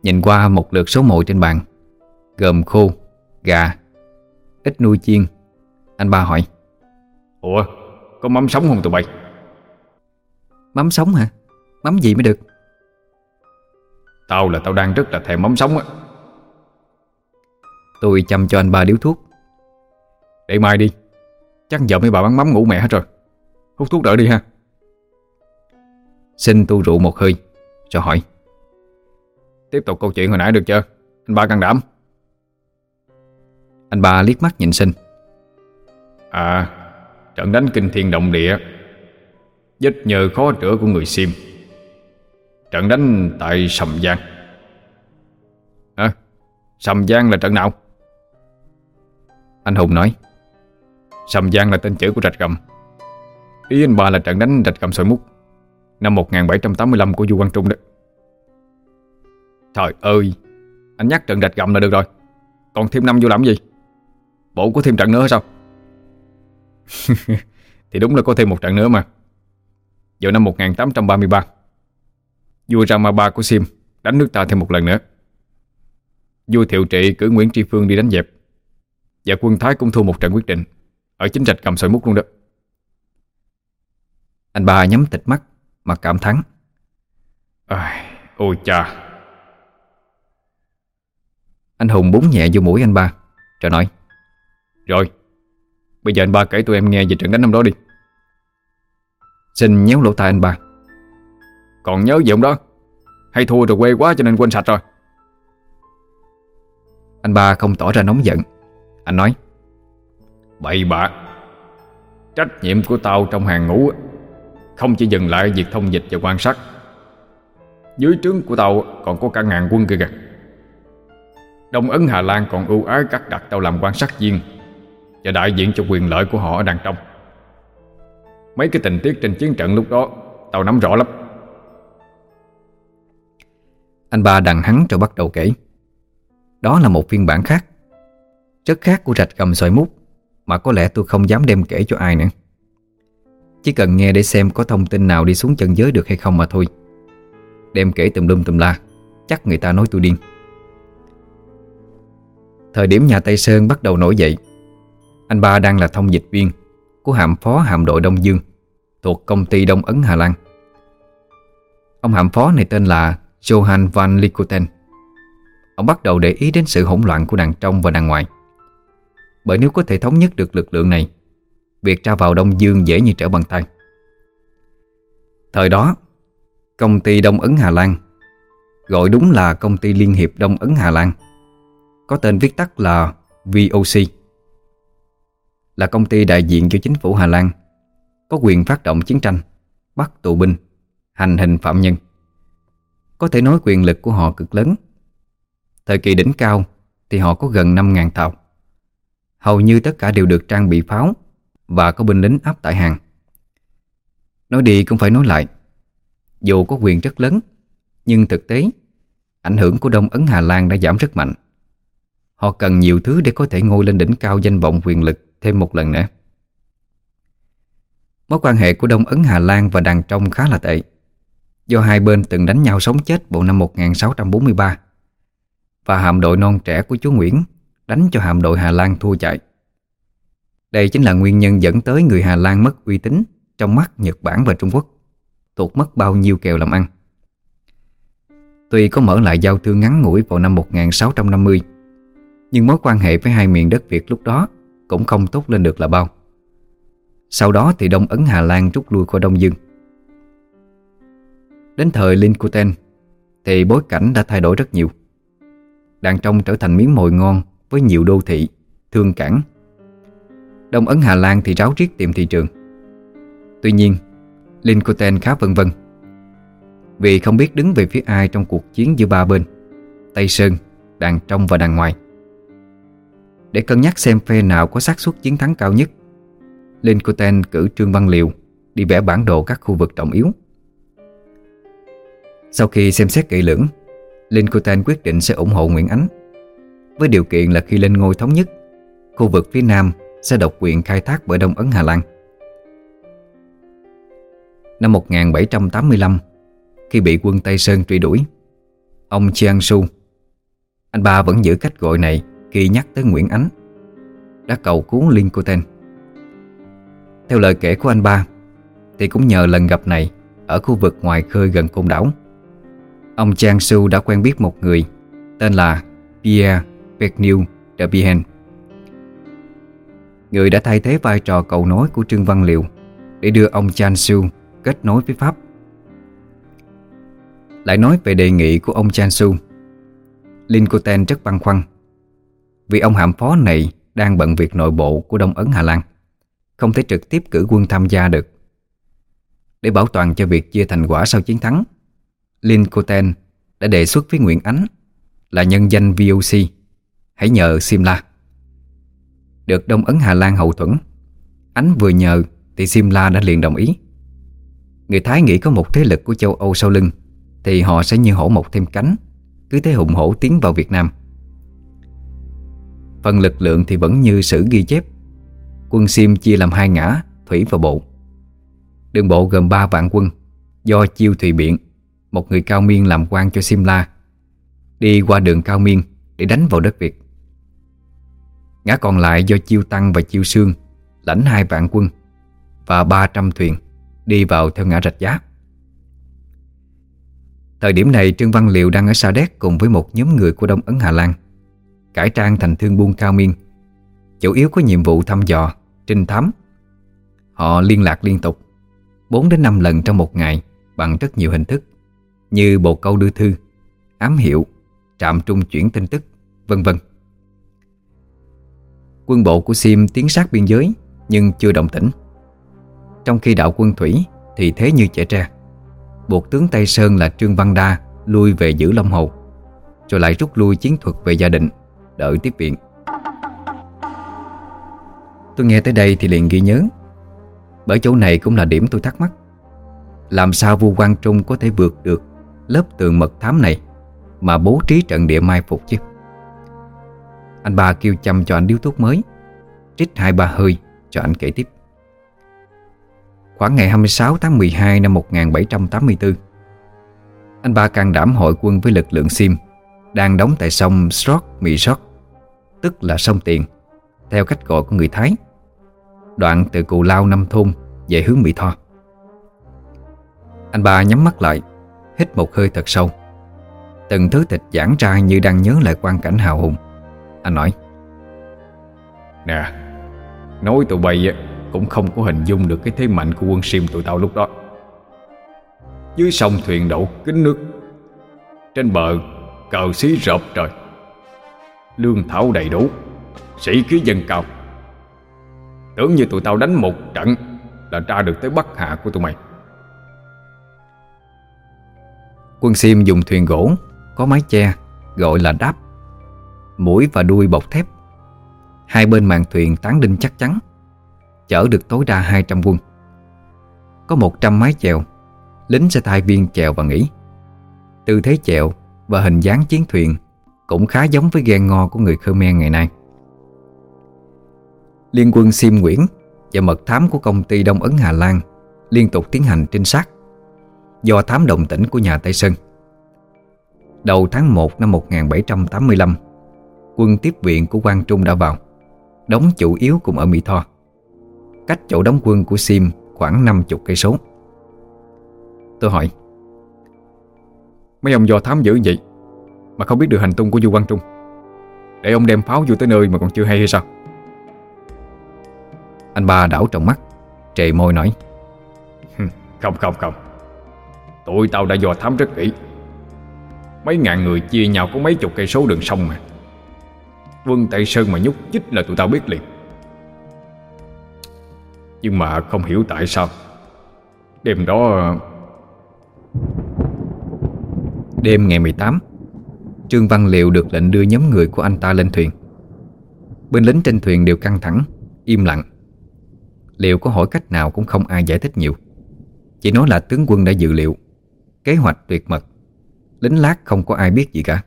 Nhìn qua một lượt số mồi trên bàn Gồm khô, gà, ít nuôi chiên. Anh ba hỏi Ủa có mắm sống không tụi bay? Mắm sống hả? Mắm gì mới được? Tao là tao đang rất là thèm mắm sống á. Tôi chăm cho anh ba điếu thuốc. Để mai đi. Chắc giờ mấy bà bán mắm ngủ mẹ hết rồi. Hút thuốc đỡ đi ha. Xin tu rượu một hơi Rồi hỏi. Tiếp tục câu chuyện hồi nãy được chưa? Anh ba can đảm. Anh ba liếc mắt nhìn sinh. À Trận đánh kinh thiên động địa. Vết nhờ khó rửa của người Sim. Trận đánh tại Sầm Giang. À Sầm Giang là trận nào? Anh Hùng nói. Sầm Giang là tên chữ của Rạch Gầm. Ý anh ba là trận đánh Rạch Gầm Sỏi Mút. Năm 1785 của Du Quang Trung đó. Trời ơi! Anh nhắc trận Rạch Gầm là được rồi. Còn thêm năm vô làm gì? Bộ có thêm trận nữa sao? Thì đúng là có thêm một trận nữa mà. Vào năm 1833 Vua Rama Ba của Sim Đánh nước ta thêm một lần nữa. Vua Thiệu Trị cử Nguyễn Tri Phương đi đánh dẹp. Và quân Thái cũng thua một trận quyết định Ở chính trạch cầm sợi mút luôn đó. Anh ba nhắm tịch mắt Mà cảm thắng à, Ôi cha. Anh Hùng búng nhẹ vô mũi anh ba Rồi nói. Rồi Bây giờ anh ba kể tụi em nghe về trận đánh năm đó đi. Xin nhéo lỗ tai anh ba. Còn nhớ gì không đó? Hay thua rồi quê quá cho nên quên sạch rồi. Anh ba không tỏ ra nóng giận. Anh nói, Bậy bạ. Trách nhiệm của tao trong hàng ngũ Không chỉ dừng lại việc thông dịch và quan sát. Dưới trướng của tao còn có cả ngàn quân kia kìa. Đông Ấn Hà Lan còn ưu ái cắt đặt tao làm quan sát viên Và đại diện cho quyền lợi của họ ở đằng trong. Mấy cái tình tiết trên chiến trận lúc đó Tao nắm rõ lắm. Anh ba đằng hắn rồi bắt đầu kể. Đó là một phiên bản khác Rất khác của rạch cầm xoài mút Mà Mà có lẽ tôi không dám đem kể cho ai nữa. Chỉ cần nghe để xem có thông tin nào đi xuống chân giới được hay không mà thôi. Đem kể tùm lum tùm la, Chắc người ta nói tôi điên. Thời điểm nhà Tây Sơn bắt đầu nổi dậy, Anh ba đang là thông dịch viên Của hạm phó hạm đội Đông Dương Thuộc công ty Đông Ấn Hà Lan. Ông hạm phó này tên là Johan van Likuten Ông bắt đầu để ý đến sự hỗn loạn của đàn trong và đàn ngoài. Bởi nếu có thể thống nhất được lực lượng này, Việc ra vào Đông Dương dễ như trở bàn tay. Thời đó, Công ty Đông Ấn Hà Lan, Gọi đúng là Công ty Liên hiệp Đông Ấn Hà Lan, Có tên viết tắt là VOC Là công ty đại diện cho chính phủ Hà Lan, Có quyền phát động chiến tranh, Bắt tù binh, Hành hình phạm nhân. Có thể nói quyền lực của họ cực lớn. Thời kỳ đỉnh cao Thì họ có gần 5.000 tàu Hầu như tất cả đều được trang bị pháo Và có binh lính áp tải hàng. Nói đi cũng phải nói lại, Dù có quyền rất lớn, Nhưng thực tế, Ảnh hưởng của Đông Ấn Hà Lan đã giảm rất mạnh. Họ cần nhiều thứ để có thể ngôi lên đỉnh cao danh vọng quyền lực thêm một lần nữa. Mối quan hệ của Đông Ấn Hà Lan và Đàn Trong khá là tệ. Do hai bên từng đánh nhau sống chết bộ năm 1643 Và hạm đội non trẻ của chú Nguyễn Đánh cho hạm đội Hà Lan thua chạy. Đây chính là nguyên nhân dẫn tới người Hà Lan mất uy tín Trong mắt Nhật Bản và Trung Quốc Tụt mất bao nhiêu kèo làm ăn. Tuy có mở lại giao thương ngắn ngủi vào năm 1650 Nhưng mối quan hệ với hai miền đất Việt lúc đó Cũng không tốt lên được là bao. Sau đó thì Đông Ấn Hà Lan rút lui khỏi Đông Dương. Đến thời Linkuten Thì bối cảnh đã thay đổi rất nhiều. Đàn trong trở thành miếng mồi ngon Với nhiều đô thị, thương cảng. Đông Ấn Hà Lan thì ráo riết tìm thị trường. Tuy nhiên Linkuten khá vân vân. Vì không biết đứng về phía ai trong cuộc chiến giữa ba bên Tây Sơn, đàn trong và đàn ngoài. Để cân nhắc xem phe nào có xác suất chiến thắng cao nhất Linkuten cử Trương Văn Liều Đi vẽ bản đồ các khu vực trọng yếu sau khi xem xét kỹ lưỡng, Linh Cotan quyết định sẽ ủng hộ Nguyễn Ánh. Với điều kiện là khi lên ngôi thống nhất, Khu vực phía Nam sẽ độc quyền khai thác bởi Đông Ấn Hà Lan. Năm 1785 Khi bị quân Tây Sơn truy đuổi, Ông Chiang Su, Anh ba vẫn giữ cách gọi này Khi nhắc tới Nguyễn Ánh, Đã cầu cứu Linh Cotan Theo lời kể của anh ba, Thì cũng nhờ lần gặp này Ở khu vực ngoài khơi gần côn đảo. Ông Chang Su đã quen biết một người Tên là Pierre Vergniaud de Bihen Người đã thay thế vai trò cầu nối của Trương Văn Liệu Để đưa ông Chang Su kết nối với Pháp. Lại nói về đề nghị của ông Chang Su Lincoln rất băn khoăn Vì ông hạm phó này đang bận việc nội bộ của Đông Ấn Hà Lan, Không thể trực tiếp cử quân tham gia được Để bảo toàn cho việc chia thành quả sau chiến thắng. Lin Coten đã đề xuất với Nguyễn Ánh là nhân danh VOC hãy nhờ Simla. Được Đông Ấn Hà Lan hậu thuẫn, Ánh vừa nhờ thì Simla đã liền đồng ý. Người Thái nghĩ có một thế lực của châu Âu sau lưng thì họ sẽ như hổ một thêm cánh, cứ thế hùng hổ tiến vào Việt Nam. Phần lực lượng thì vẫn như sử ghi chép. Quân Sim chia làm hai ngã, thủy và bộ. Đường bộ gồm 3 vạn quân do Chiêu Thủy Biện một người cao miên làm quan cho Simla, Đi qua đường cao miên Để đánh vào đất Việt. Ngã còn lại do Chiêu Tăng và Chiêu Sương Lãnh hai vạn quân Và 300 thuyền Đi vào theo ngã rạch giá. Thời điểm này Trương Văn Liệu đang ở Sa Đéc Cùng với một nhóm người của Đông Ấn Hà Lan Cải trang thành thương buôn cao miên. Chủ yếu có nhiệm vụ thăm dò, Trinh thám. Họ liên lạc liên tục 4 đến 5 lần trong một ngày Bằng rất nhiều hình thức như bộ câu đưa thư, ám hiệu, trạm trung chuyển tin tức, vân vân. Quân bộ của Sim tiến sát biên giới nhưng chưa động tĩnh. Trong khi đạo quân thủy thì thế như trẻ tre. Buộc tướng Tây Sơn là Trương Văn Đa lui về giữ Long Hồ, rồi lại rút lui chiến thuật về gia định, đợi tiếp viện. Tôi nghe tới đây thì liền ghi nhớ Bởi chỗ này cũng là điểm tôi thắc mắc Làm sao vua Quang Trung có thể vượt được lớp tường mật thám này Mà bố trí trận địa mai phục chứ. Anh ba kêu chăm cho anh điếu thuốc mới, Trích hai ba hơi cho anh kể tiếp. Khoảng ngày 26 tháng 12 năm 1784 Anh ba can đảm hội quân với lực lượng Sim Đang đóng tại sông Srot Mỹ Srot Tức là sông Tiền, Theo cách gọi của người Thái, Đoạn từ Cù Lao Năm Thôn Về hướng Mỹ Tho. Anh ba nhắm mắt lại Hít một hơi thật sâu. Từng thứ thịt giãn ra như đang nhớ lại quan cảnh hào hùng. Anh nói, Nè, Nói tụi bay cũng không có hình dung được cái thế mạnh của quân sim tụi tao lúc đó. Dưới sông thuyền đậu kính nước, Trên bờ cờ xí rộp trời. Lương thảo đầy đủ, Sĩ khí dân cao. Tưởng như tụi tao đánh một trận Là ra được tới Bắc Hạ của tụi mày. Quân sim dùng thuyền gỗ, Có mái che, Gọi là đáp. Mũi và đuôi bọc thép. Hai bên màn thuyền tán đinh chắc chắn. Chở được tối đa 200 quân. Có 100 mái chèo. Lính sẽ thay viên chèo và nghỉ. Tư thế chèo và hình dáng chiến thuyền Cũng khá giống với ghe ngò của người Khmer ngày nay. Liên quân Sim Nguyễn Và mật thám của công ty Đông Ấn Hà Lan Liên tục tiến hành trinh sát. Do thám đồng tỉnh của nhà Tây Sơn. Đầu tháng 1 năm 1785 Quân tiếp viện của Quang Trung đã vào, Đóng chủ yếu cùng ở Mỹ Tho. Cách chỗ đóng quân của Sim khoảng 50 cây số. Tôi hỏi, Mấy ông do thám dữ vậy Mà không biết được hành tung của Du Quang Trung? Để ông đem pháo vô tới nơi mà còn chưa hay hay sao? Anh ba đảo trong mắt, Trề môi nói, Không không không. Tụi tao đã dò thám rất kỹ. Mấy ngàn người chia nhau có mấy chục cây số đường sông mà. Quân Tây Sơn mà nhúc chích là tụi tao biết liền. Nhưng mà không hiểu tại sao. Đêm đó, Đêm ngày 18 Trương Văn Liệu được lệnh đưa nhóm người của anh ta lên thuyền. Bên lính trên thuyền đều căng thẳng, Im lặng. Liệu có hỏi cách nào cũng không ai giải thích nhiều. Chỉ nói là tướng quân đã dự liệu Kế hoạch tuyệt mật. Lính lát không có ai biết gì cả.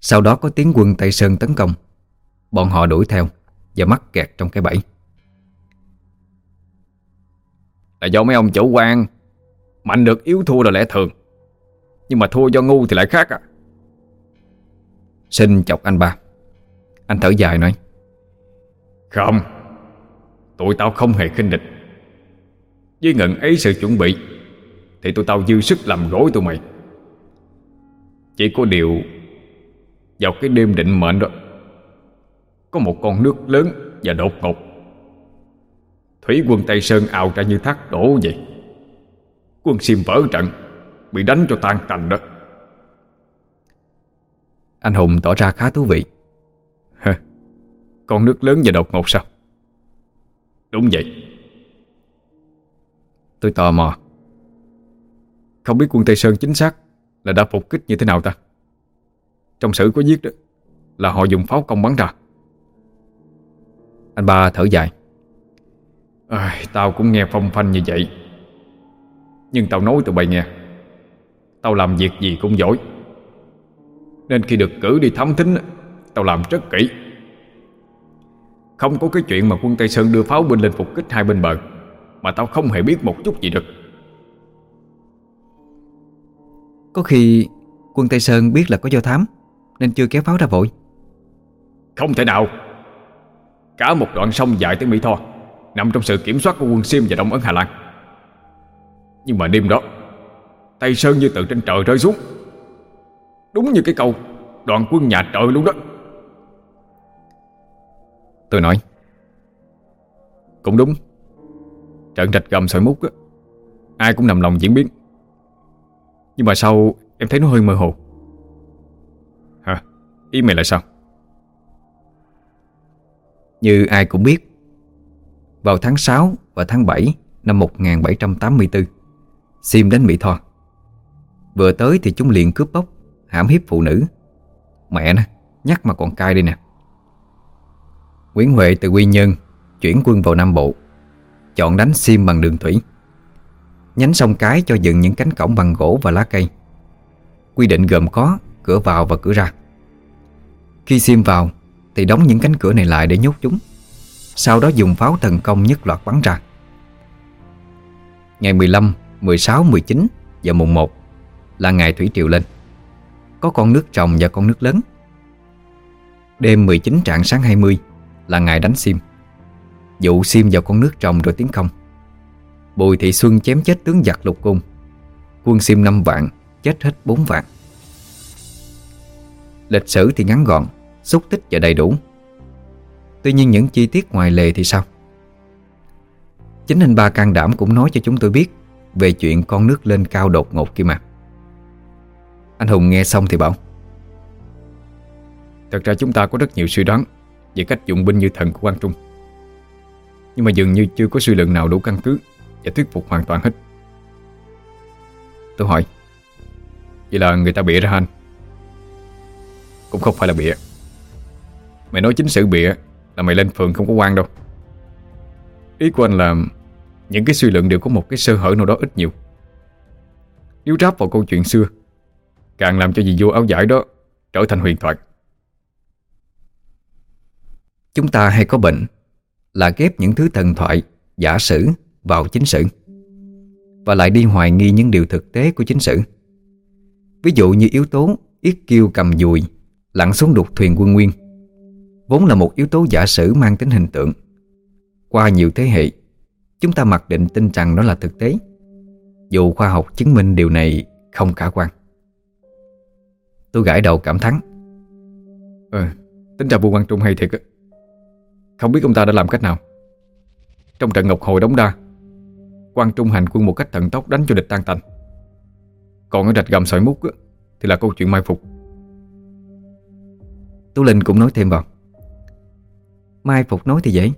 Sau đó có tiếng quân Tây Sơn tấn công. Bọn họ đuổi theo Và mắc kẹt trong cái bẫy. Là do mấy ông chủ quan. Mạnh được yếu thua là lẽ thường. Nhưng mà thua do ngu thì lại khác à. Sinh chọc anh ba. Anh thở dài nói. Không. Tụi tao không hề khinh địch. Với ngần ấy sự chuẩn bị thì tụi tao dư sức làm gối tụi mày. Chỉ có điều, Vào cái đêm định mệnh đó, Có một con nước lớn và đột ngột. Thủy quân Tây Sơn ào ra như thác đổ vậy. Quân Sim vỡ trận, Bị đánh cho tan tành đó. Anh Hùng tỏ ra khá thú vị. Hả? Con nước lớn và đột ngột sao? Đúng vậy. Tôi tò mò. Không biết quân Tây Sơn chính xác Là đã phục kích như thế nào ta? Trong sử có viết đó Là họ dùng pháo công bắn ra. Anh ba thở dài. À, Tao cũng nghe phong phanh như vậy. Nhưng tao nói tụi bay nghe. Tao làm việc gì cũng giỏi. Nên khi được cử đi thám thính Tao làm rất kỹ. Không có cái chuyện mà quân Tây Sơn đưa pháo binh lên phục kích hai bên bờ Mà tao không hề biết một chút gì được. Có khi quân Tây Sơn biết là có do thám, Nên chưa kéo pháo ra vội. Không thể nào. Cả một đoạn sông dài tới Mỹ Tho, Nằm trong sự kiểm soát của quân Sim và Đông Ấn Hà Lan. Nhưng mà đêm đó, Tây Sơn như từ trên trời rơi xuống. Đúng như cái câu, Đoàn quân nhà trời luôn đó. Tôi nói, Cũng đúng. Trận rạch gầm sợi mút á, Ai cũng nằm lòng diễn biến. Nhưng mà sau em thấy nó hơi mơ hồ? Hả? Ý mày là sao? Như ai cũng biết Vào tháng 6 và tháng 7 năm 1784 Sim đến Mỹ Tho. Vừa tới thì chúng liền cướp bóc Hãm hiếp phụ nữ. Mẹ nó, nhắc mà còn cai đây nè. Nguyễn Huệ từ Quy Nhơn Chuyển quân vào Nam Bộ Chọn đánh Sim bằng đường thủy. Nhánh sông cái cho dựng những cánh cổng bằng gỗ và lá cây. Quy định gồm có cửa vào và cửa ra. Khi Sim vào Thì đóng những cánh cửa này lại để nhốt chúng. Sau đó dùng pháo thần công nhất loạt bắn ra. Ngày 15, 16, 19 và mùng 1 Là ngày thủy triều lên. Có con nước trồng và con nước lớn. Đêm 19 trạng sáng 20 Là ngày đánh sim. Dụ sim vào con nước trồng rồi tiến công. Bùi Thị Xuân chém chết tướng giặc lục cung. Quân sim 5 vạn, Chết hết 4 vạn. Lịch sử thì ngắn gọn, Xúc tích và đầy đủ. Tuy nhiên những chi tiết ngoài lề thì sao? Chính anh ba can đảm cũng nói cho chúng tôi biết Về chuyện con nước lên cao đột ngột kia mà. Anh Hùng nghe xong thì bảo, Thật ra chúng ta có rất nhiều suy đoán Về cách dụng binh như thần của quan Trung. Nhưng mà dường như chưa có suy luận nào đủ căn cứ. Và thuyết phục hoàn toàn hết. Tôi hỏi, Vậy là người ta bịa ra anh? Cũng không phải là bịa. Mày nói chính sự bịa Là mày lên phường không có quan đâu. Ý của anh là Những cái suy luận đều có một cái sơ hở nào đó ít nhiều. Nếu ráp vào câu chuyện xưa, Càng làm cho gì vô áo giải đó Trở thành huyền thoại. Chúng ta hay có bệnh Là ghép những thứ thần thoại, Giả sử vào chính sử Và lại đi hoài nghi những điều thực tế của chính sử Ví dụ như yếu tố Yết kiêu cầm dùi Lặn xuống đục thuyền quân nguyên Vốn là một yếu tố giả sử mang tính hình tượng. Qua nhiều thế hệ Chúng ta mặc định tin rằng nó là thực tế Dù khoa học chứng minh điều này không khả quan. Tôi gãi đầu cảm thán. Ờ, tính ra vua Quang Trung hay thiệt Không biết ông ta đã làm cách nào. Trong trận Ngọc Hồi đóng đa Quang Trung hành quân một cách thần tốc đánh cho địch tan tành. Còn ở rạch gầm sỏi mút á, Thì là câu chuyện mai phục. Tú Linh cũng nói thêm vào. Mai phục nói thì dễ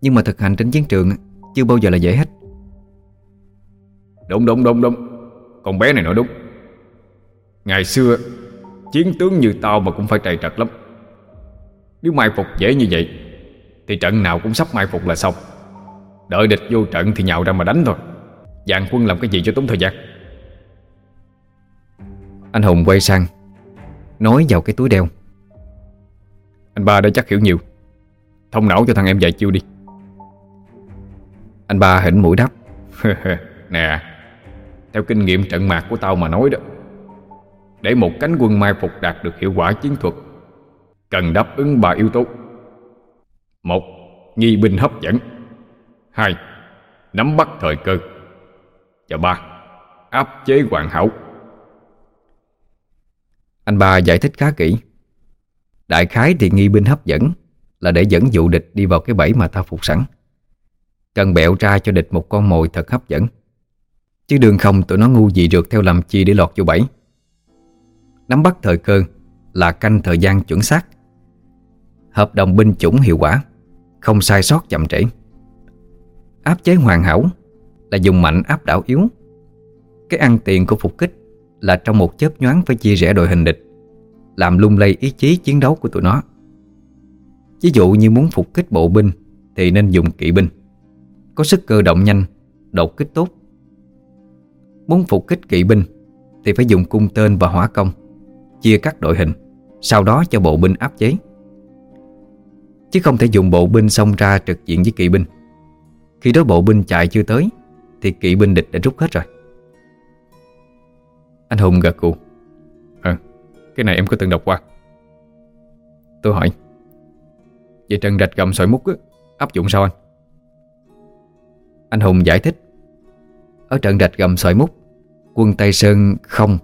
Nhưng mà thực hành trên chiến trường Chưa bao giờ là dễ hết. Đúng đúng đúng đúng. Con bé này nói đúng. Ngày xưa Chiến tướng như tao mà cũng phải trầy trật lắm. Nếu mai phục dễ như vậy Thì trận nào cũng sắp mai phục là xong Đợi địch vô trận thì nhào ra mà đánh thôi. Dạng quân làm cái gì cho tốn thời gian? Anh Hùng quay sang Nói vào cái túi đeo. Anh ba đã chắc hiểu nhiều. Thông não cho thằng em dạy chiêu đi. Anh ba hỉnh mũi đáp. Nè Theo kinh nghiệm trận mạc của tao mà nói đó Để một cánh quân mai phục đạt được hiệu quả chiến thuật Cần đáp ứng ba yếu tố. Một Nghi binh hấp dẫn Hai, Nắm bắt thời cơ. Và ba, Áp chế hoàn hảo. Anh ba giải thích khá kỹ. Đại khái thì nghi binh hấp dẫn Là để dẫn dụ địch đi vào cái bẫy mà ta phục sẵn. Cần bẹo ra cho địch một con mồi thật hấp dẫn. Chứ đường không tụi nó ngu gì rượt theo làm chi để lọt vô bẫy. Nắm bắt thời cơ là canh thời gian chuẩn xác. Hợp đồng binh chủng hiệu quả, Không sai sót chậm trễ. Áp chế hoàn hảo Là dùng mạnh áp đảo yếu. Cái ăn tiền của phục kích Là trong một chớp nhoáng phải chia rẽ đội hình địch, Làm lung lay ý chí chiến đấu của tụi nó. Ví dụ như muốn phục kích bộ binh Thì nên dùng kỵ binh, Có sức cơ động nhanh, Đột kích tốt. Muốn phục kích kỵ binh Thì phải dùng cung tên và hỏa công, Chia cắt đội hình, Sau đó cho bộ binh áp chế. Chứ không thể dùng bộ binh xông ra trực diện với kỵ binh. Khi đó bộ binh chạy chưa tới Thì kỵ binh địch đã rút hết rồi. Anh Hùng gật cụ Ờ, cái này em có từng đọc qua. Tôi hỏi Vậy trận rạch gầm sỏi mút á, áp dụng sao anh? Anh Hùng giải thích Ở trận rạch gầm sỏi mút Quân Tây Sơn không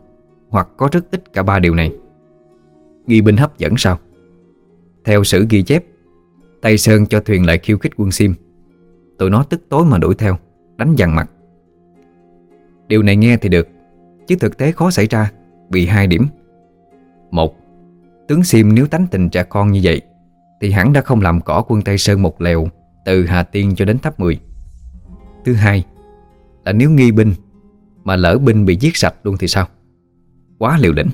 Hoặc có rất ít cả ba điều này. Nghi binh hấp dẫn sao? Theo sử ghi chép Tây Sơn cho thuyền lại khiêu khích quân Sim Tụi nó tức tối mà đuổi theo, Đánh dằn mặt. Điều này nghe thì được, Chứ thực tế khó xảy ra Vì hai điểm. Một, Tướng Sim nếu tánh tình trẻ con như vậy, Thì hẳn đã không làm cỏ quân Tây Sơn một lèo Từ Hà Tiên cho đến tháp 10 Thứ hai, Là nếu nghi binh Mà lỡ binh bị giết sạch luôn thì sao? Quá liều lĩnh.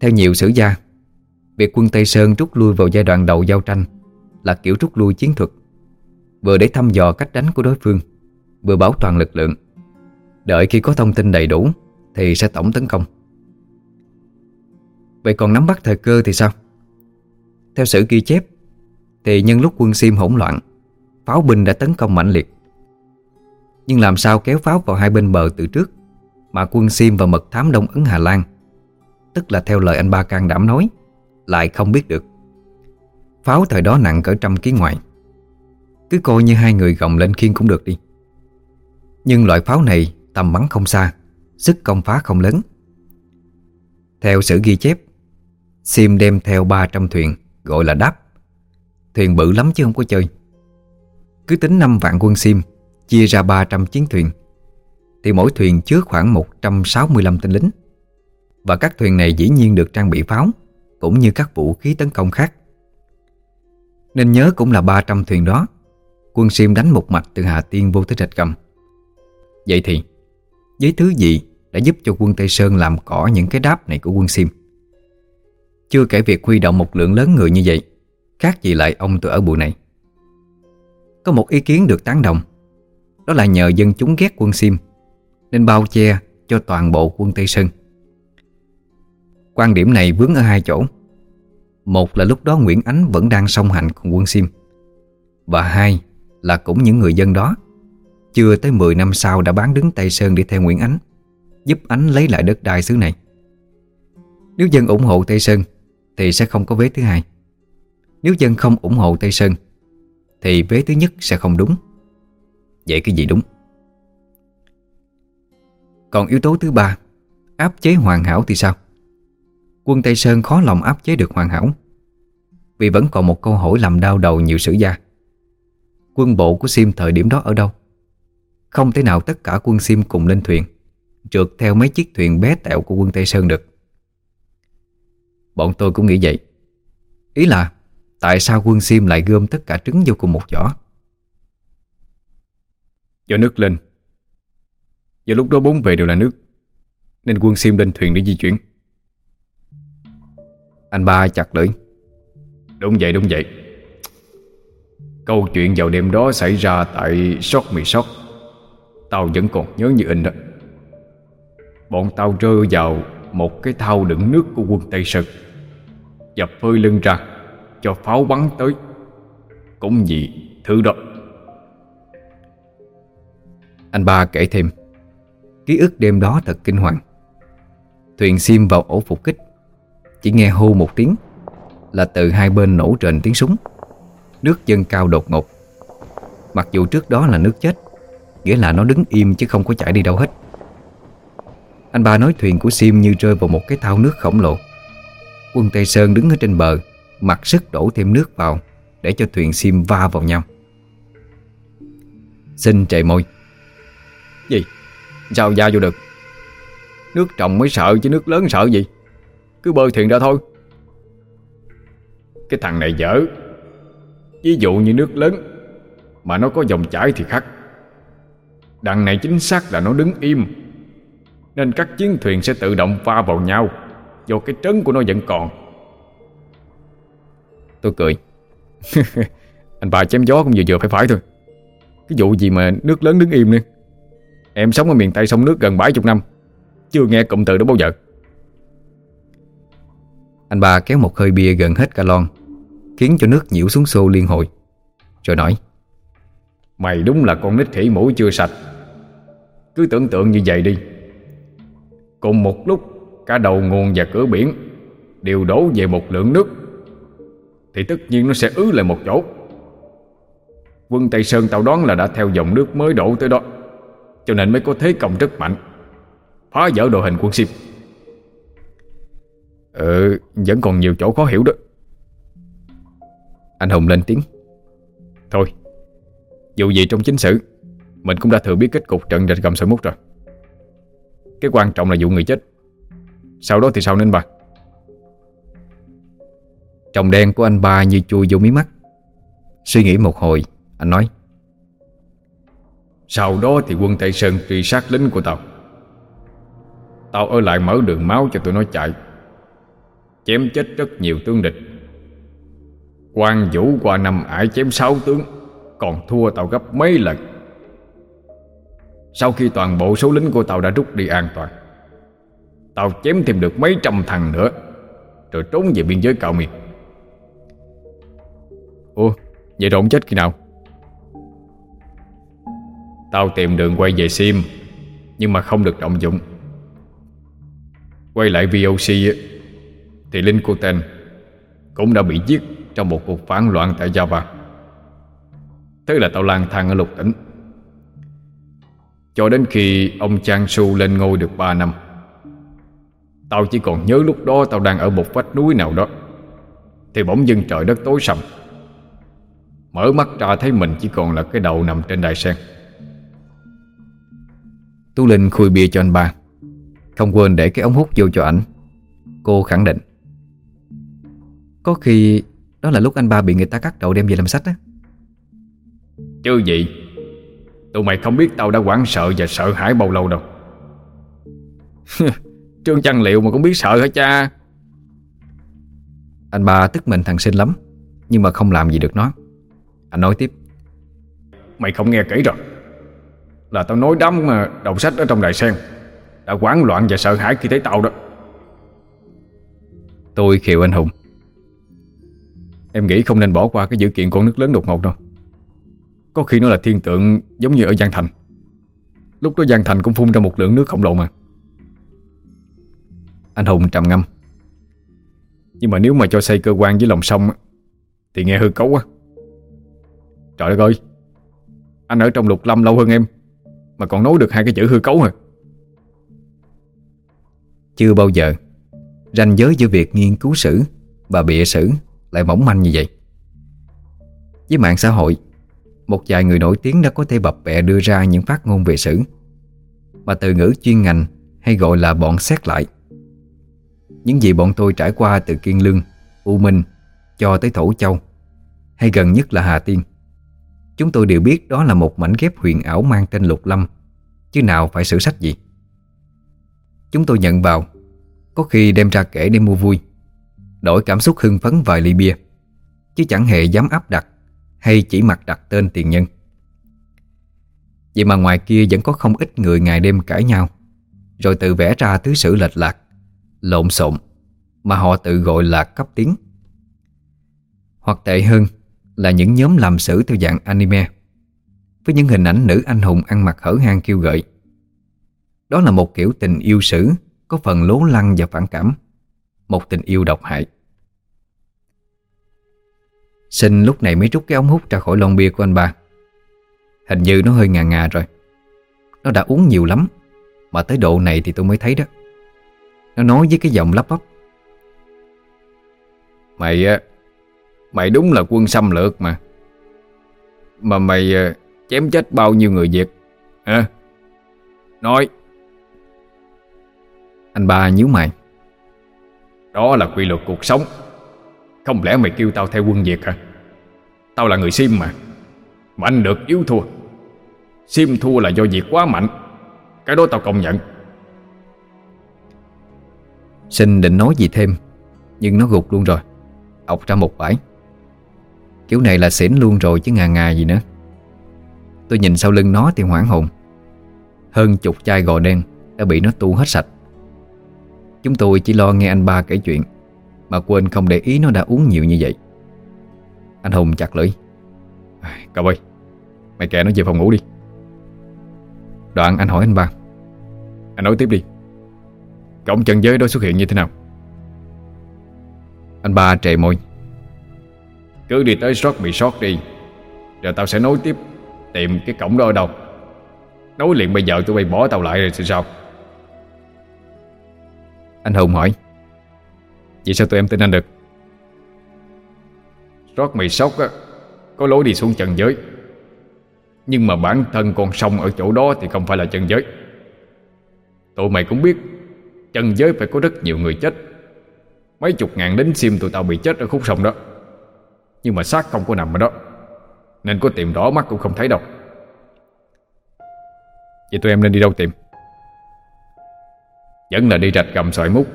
Theo nhiều sử gia, Việc quân Tây Sơn rút lui vào giai đoạn đầu giao tranh Là kiểu rút lui chiến thuật. Vừa để thăm dò cách đánh của đối phương, Vừa bảo toàn lực lượng. Đợi khi có thông tin đầy đủ, Thì sẽ tổng tấn công. Vậy còn nắm bắt thời cơ thì sao? Theo sử ghi chép, Thì nhân lúc quân Sim hỗn loạn, Pháo binh đã tấn công mạnh liệt. Nhưng làm sao kéo pháo vào hai bên bờ từ trước Mà quân Sim và mật thám Đông Ấn Hà Lan, Tức là theo lời anh ba can đảm nói, Lại không biết được? Pháo thời đó nặng cỡ trăm ký ngoại. Cứ coi như hai người gồng lên khiên cũng được đi. Nhưng loại pháo này tầm bắn không xa, Sức công phá không lớn. Theo sử ghi chép, Sim đem theo 300 thuyền, Gọi là đáp. Thuyền bự lắm chứ không có chơi. Cứ tính 5 vạn quân Sim, Chia ra 300 chiến thuyền, Thì mỗi thuyền chứa khoảng 165 tên lính. Và các thuyền này dĩ nhiên được trang bị pháo, Cũng như các vũ khí tấn công khác. Nên nhớ cũng là 300 thuyền đó Quân Sim đánh một mạch từ Hà Tiên vô tới Trạch Cầm Vậy thì, Với thứ gì đã giúp cho quân Tây Sơn làm cỏ những cái đáp này của quân Sim? Chưa kể việc huy động một lượng lớn người như vậy, Khác gì lại ông tôi ở bụi này. Có một ý kiến được tán đồng, Đó là nhờ dân chúng ghét quân Sim, Nên bao che cho toàn bộ quân Tây Sơn. Quan điểm này vướng ở hai chỗ. Một là lúc đó Nguyễn Ánh vẫn đang song hành cùng quân Sim, Và hai là cũng những người dân đó. Chưa tới 10 năm sau đã bán đứng Tây Sơn để theo Nguyễn Ánh, Giúp Ánh lấy lại đất đai xứ này. Nếu dân ủng hộ Tây Sơn, Thì sẽ không có vế thứ hai. Nếu dân không ủng hộ Tây Sơn, Thì vế thứ nhất sẽ không đúng. Vậy cái gì đúng? Còn yếu tố thứ ba, Áp chế hoàn hảo thì sao? Quân Tây Sơn khó lòng áp chế được hoàn hảo, Vì vẫn còn một câu hỏi làm đau đầu nhiều sử gia. Quân bộ của Sim thời điểm đó ở đâu? Không thể nào tất cả quân Sim cùng lên thuyền Trượt theo mấy chiếc thuyền bé tẹo của quân Tây Sơn được. Bọn tôi cũng nghĩ vậy. Ý là Tại sao quân Sim lại gom tất cả trứng vô cùng một giỏ? Do nước lên. Do lúc đó bốn về đều là nước Nên quân Sim lên thuyền để di chuyển. Anh ba chặt lưỡi. Đúng vậy đúng vậy Câu chuyện vào đêm đó xảy ra tại Sóc mì Sóc. Tao vẫn còn nhớ như in đó. Bọn tao rơi vào một cái thao đựng nước của quân Tây Sơn. Và phơi lưng ra, cho pháo bắn tới. Cũng vì thứ đó. Anh ba kể thêm, Ký ức đêm đó thật kinh hoàng. Thuyền xiêm vào ổ phục kích, Chỉ nghe hô một tiếng, Là từ hai bên nổ trền tiếng súng. Nước dâng cao đột ngột. Mặc dù trước đó là nước chết, Nghĩa là nó đứng im chứ không có chảy đi đâu hết. Anh ba nói thuyền của Sim như rơi vào một cái thao nước khổng lồ. Quân Tây Sơn đứng ở trên bờ, Mặc sức đổ thêm nước vào Để cho thuyền Sim va vào nhau. Xin trời môi. Gì? Sao ra vô được? Nước trọng mới sợ chứ nước lớn sợ gì? Cứ bơi thuyền ra thôi. Cái thằng này dở. Ví dụ như nước lớn, Mà nó có dòng chảy thì khác. Đằng này chính xác là nó đứng im, Nên các chiến thuyền sẽ tự động va vào nhau, Do cái trấn của nó vẫn còn. Tôi cười. Anh bà chém gió cũng vừa vừa phải phải thôi. Cái vụ gì mà nước lớn đứng im nữa? Em sống ở miền Tây sông nước gần 70 năm, Chưa nghe cụm từ đó bao giờ. Anh ba kéo một hơi bia gần hết cả lon Khiến cho nước nhiễu xuống xô liên hồi. Rồi nói, Mày đúng là con nít khỉ mũi chưa sạch. Cứ tưởng tượng như vậy đi. Cùng một lúc, Cả đầu nguồn và cửa biển Đều đổ về một lượng nước. Thì tất nhiên nó sẽ ứ lại một chỗ. Quân Tây Sơn tao đoán là đã theo dòng nước mới đổ tới đó, Cho nên mới có thế công rất mạnh, Phá vỡ đội hình quân Sim. Ừ Vẫn còn nhiều chỗ khó hiểu đó. Anh Hùng lên tiếng. Thôi Dù gì trong chính sự, Mình cũng đã thừa biết kết cục trận rạch gầm sợi mút rồi. Cái quan trọng là vụ người chết. Sau đó thì sao nên bà? Tròng đen của anh ba như chui vô mí mắt. Suy nghĩ một hồi Anh nói. Sau đó thì quân Tây Sơn truy sát lính của tao Tao ở lại mở đường máu cho tụi nó chạy. Chém chết rất nhiều tướng địch quan vũ qua năm ải chém sáu tướng, Còn thua tàu gấp mấy lần. Sau khi toàn bộ số lính của tàu đã rút đi an toàn, tàu chém thêm được mấy trăm thằng nữa, Rồi trốn về biên giới cạo miệt. Ủa, Vậy rồi ông chết khi nào? Tao tìm đường quay về sim Nhưng mà không được động dụng. Quay lại VOC Thì Linh cô tên Cũng đã bị giết. Trong một cuộc phản loạn tại Java. Thế là tao lang thang ở lục tỉnh. Cho đến khi ông Chang Su lên ngôi được 3 năm Tao chỉ còn nhớ lúc đó tao đang ở một vách núi nào đó. Thì bỗng dưng trời đất tối sầm. Mở mắt ra thấy mình chỉ còn là cái đầu nằm trên đài sen. Tú Linh khui bia cho anh ba. Không quên để cái ống hút vô cho ảnh. Cô khẳng định. Có khi đó là lúc anh ba bị người ta cắt đầu đem về làm sách á. Chứ gì? Tụi mày không biết tao đã quảng sợ và sợ hãi bao lâu đâu. Trương chăn liệu mà cũng biết sợ hả cha? Anh ba tức mình thằng sinh lắm Nhưng mà không làm gì được nó. Anh nói tiếp. Mày không nghe kỹ rồi. Là tao nói đám mà đầu sách ở trong đài sen Đã quán loạn và sợ hãi khi thấy tao đó. Tôi khiều anh Hùng Em nghĩ không nên bỏ qua cái dữ kiện con nước lớn đột ngột đâu. Có khi nó là thiên tượng giống như ở Giang Thành. Lúc đó Giang Thành cũng phun ra một lượng nước khổng lồ mà. Anh Hùng trầm ngâm. Nhưng mà nếu mà cho xây cơ quan với lòng sông Thì nghe hư cấu quá. Trời đất ơi, Anh ở trong lục lâm lâu hơn em, Mà còn nói được hai cái chữ hư cấu hả? Chưa bao giờ Ranh giới giữa việc nghiên cứu sử Và bịa sử lại mỏng manh như vậy. Với mạng xã hội Một vài người nổi tiếng đã có thể bập bẹ đưa ra những phát ngôn về sử Mà từ ngữ chuyên ngành hay gọi là bọn xét lại. Những gì bọn tôi trải qua từ Kiên Lương, U Minh cho tới Thổ Châu Hay gần nhất là Hà Tiên Chúng tôi đều biết đó là một mảnh ghép huyền ảo mang tên Lục Lâm Chứ nào phải sử sách gì. Chúng tôi nhận vào Có khi đem ra kể để mua vui. Đổi cảm xúc hưng phấn vài ly bia. Chứ chẳng hề dám áp đặt Hay chỉ mặc đặt tên tiền nhân. Vậy mà ngoài kia vẫn có không ít người ngày đêm cãi nhau. Rồi tự vẽ ra thứ sử lệch lạc, Lộn xộn, Mà họ tự gọi là cấp tiến. Hoặc tệ hơn Là những nhóm làm sử theo dạng anime, Với những hình ảnh nữ anh hùng ăn mặc hở hang kêu gợi. Đó là một kiểu tình yêu sử Có phần lố lăng và phản cảm một tình yêu độc hại. Sinh lúc này mới rút cái ống hút ra khỏi lon bia của anh ba. Hình như nó hơi ngà ngà rồi. Nó đã uống nhiều lắm, Mà tới độ này thì tôi mới thấy đó. Nó nói với cái giọng lắp bắp. Mày á, Mày đúng là quân xâm lược mà. Mà mày ờ, chém chết bao nhiêu người Việt? Hả? Nói. Anh ba nhíu mày đó là quy luật cuộc sống. Không lẽ mày kêu tao theo quân Việt hả? Tao là người Sim mà. Mạnh được yếu thua. Sim thua là do Việt quá mạnh. Cái đó tao công nhận. Sinh định nói gì thêm, Nhưng nó gục luôn rồi. Ọc ra một bãi. Kiểu này là xỉn luôn rồi chứ ngà ngà gì nữa. Tôi nhìn sau lưng nó thì hoảng hồn. Hơn chục chai gò đen Đã bị nó tu hết sạch. Chúng tôi chỉ lo nghe anh ba kể chuyện, Mà quên không để ý nó đã uống nhiều như vậy. Anh Hùng chặt lưỡi. Cậu ơi, Mày kệ nó về phòng ngủ đi. Đoạn anh hỏi anh ba. Anh nói tiếp đi. Cổng chân giới đó xuất hiện như thế nào? Anh ba trề môi. Cứ đi tới sót bị sót đi, Rồi tao sẽ nối tiếp Tìm cái cổng đó ở đâu. Nối liền bây giờ tụi bay bỏ tao lại rồi thì sao? Anh Hùng hỏi. Vậy sao tụi em tin anh được? Rót mì sóc á, Có lối đi xuống trần giới. Nhưng mà bản thân con sông ở chỗ đó Thì không phải là trần giới. Tụi mày cũng biết, trần giới phải có rất nhiều người chết. Mấy chục ngàn lính sim tụi tao bị chết ở khúc sông đó. Nhưng mà xác không có nằm ở đó, Nên có tìm rõ mắt cũng không thấy đâu. Vậy tụi em nên đi đâu tìm? Vẫn là đi rạch gầm sỏi mút.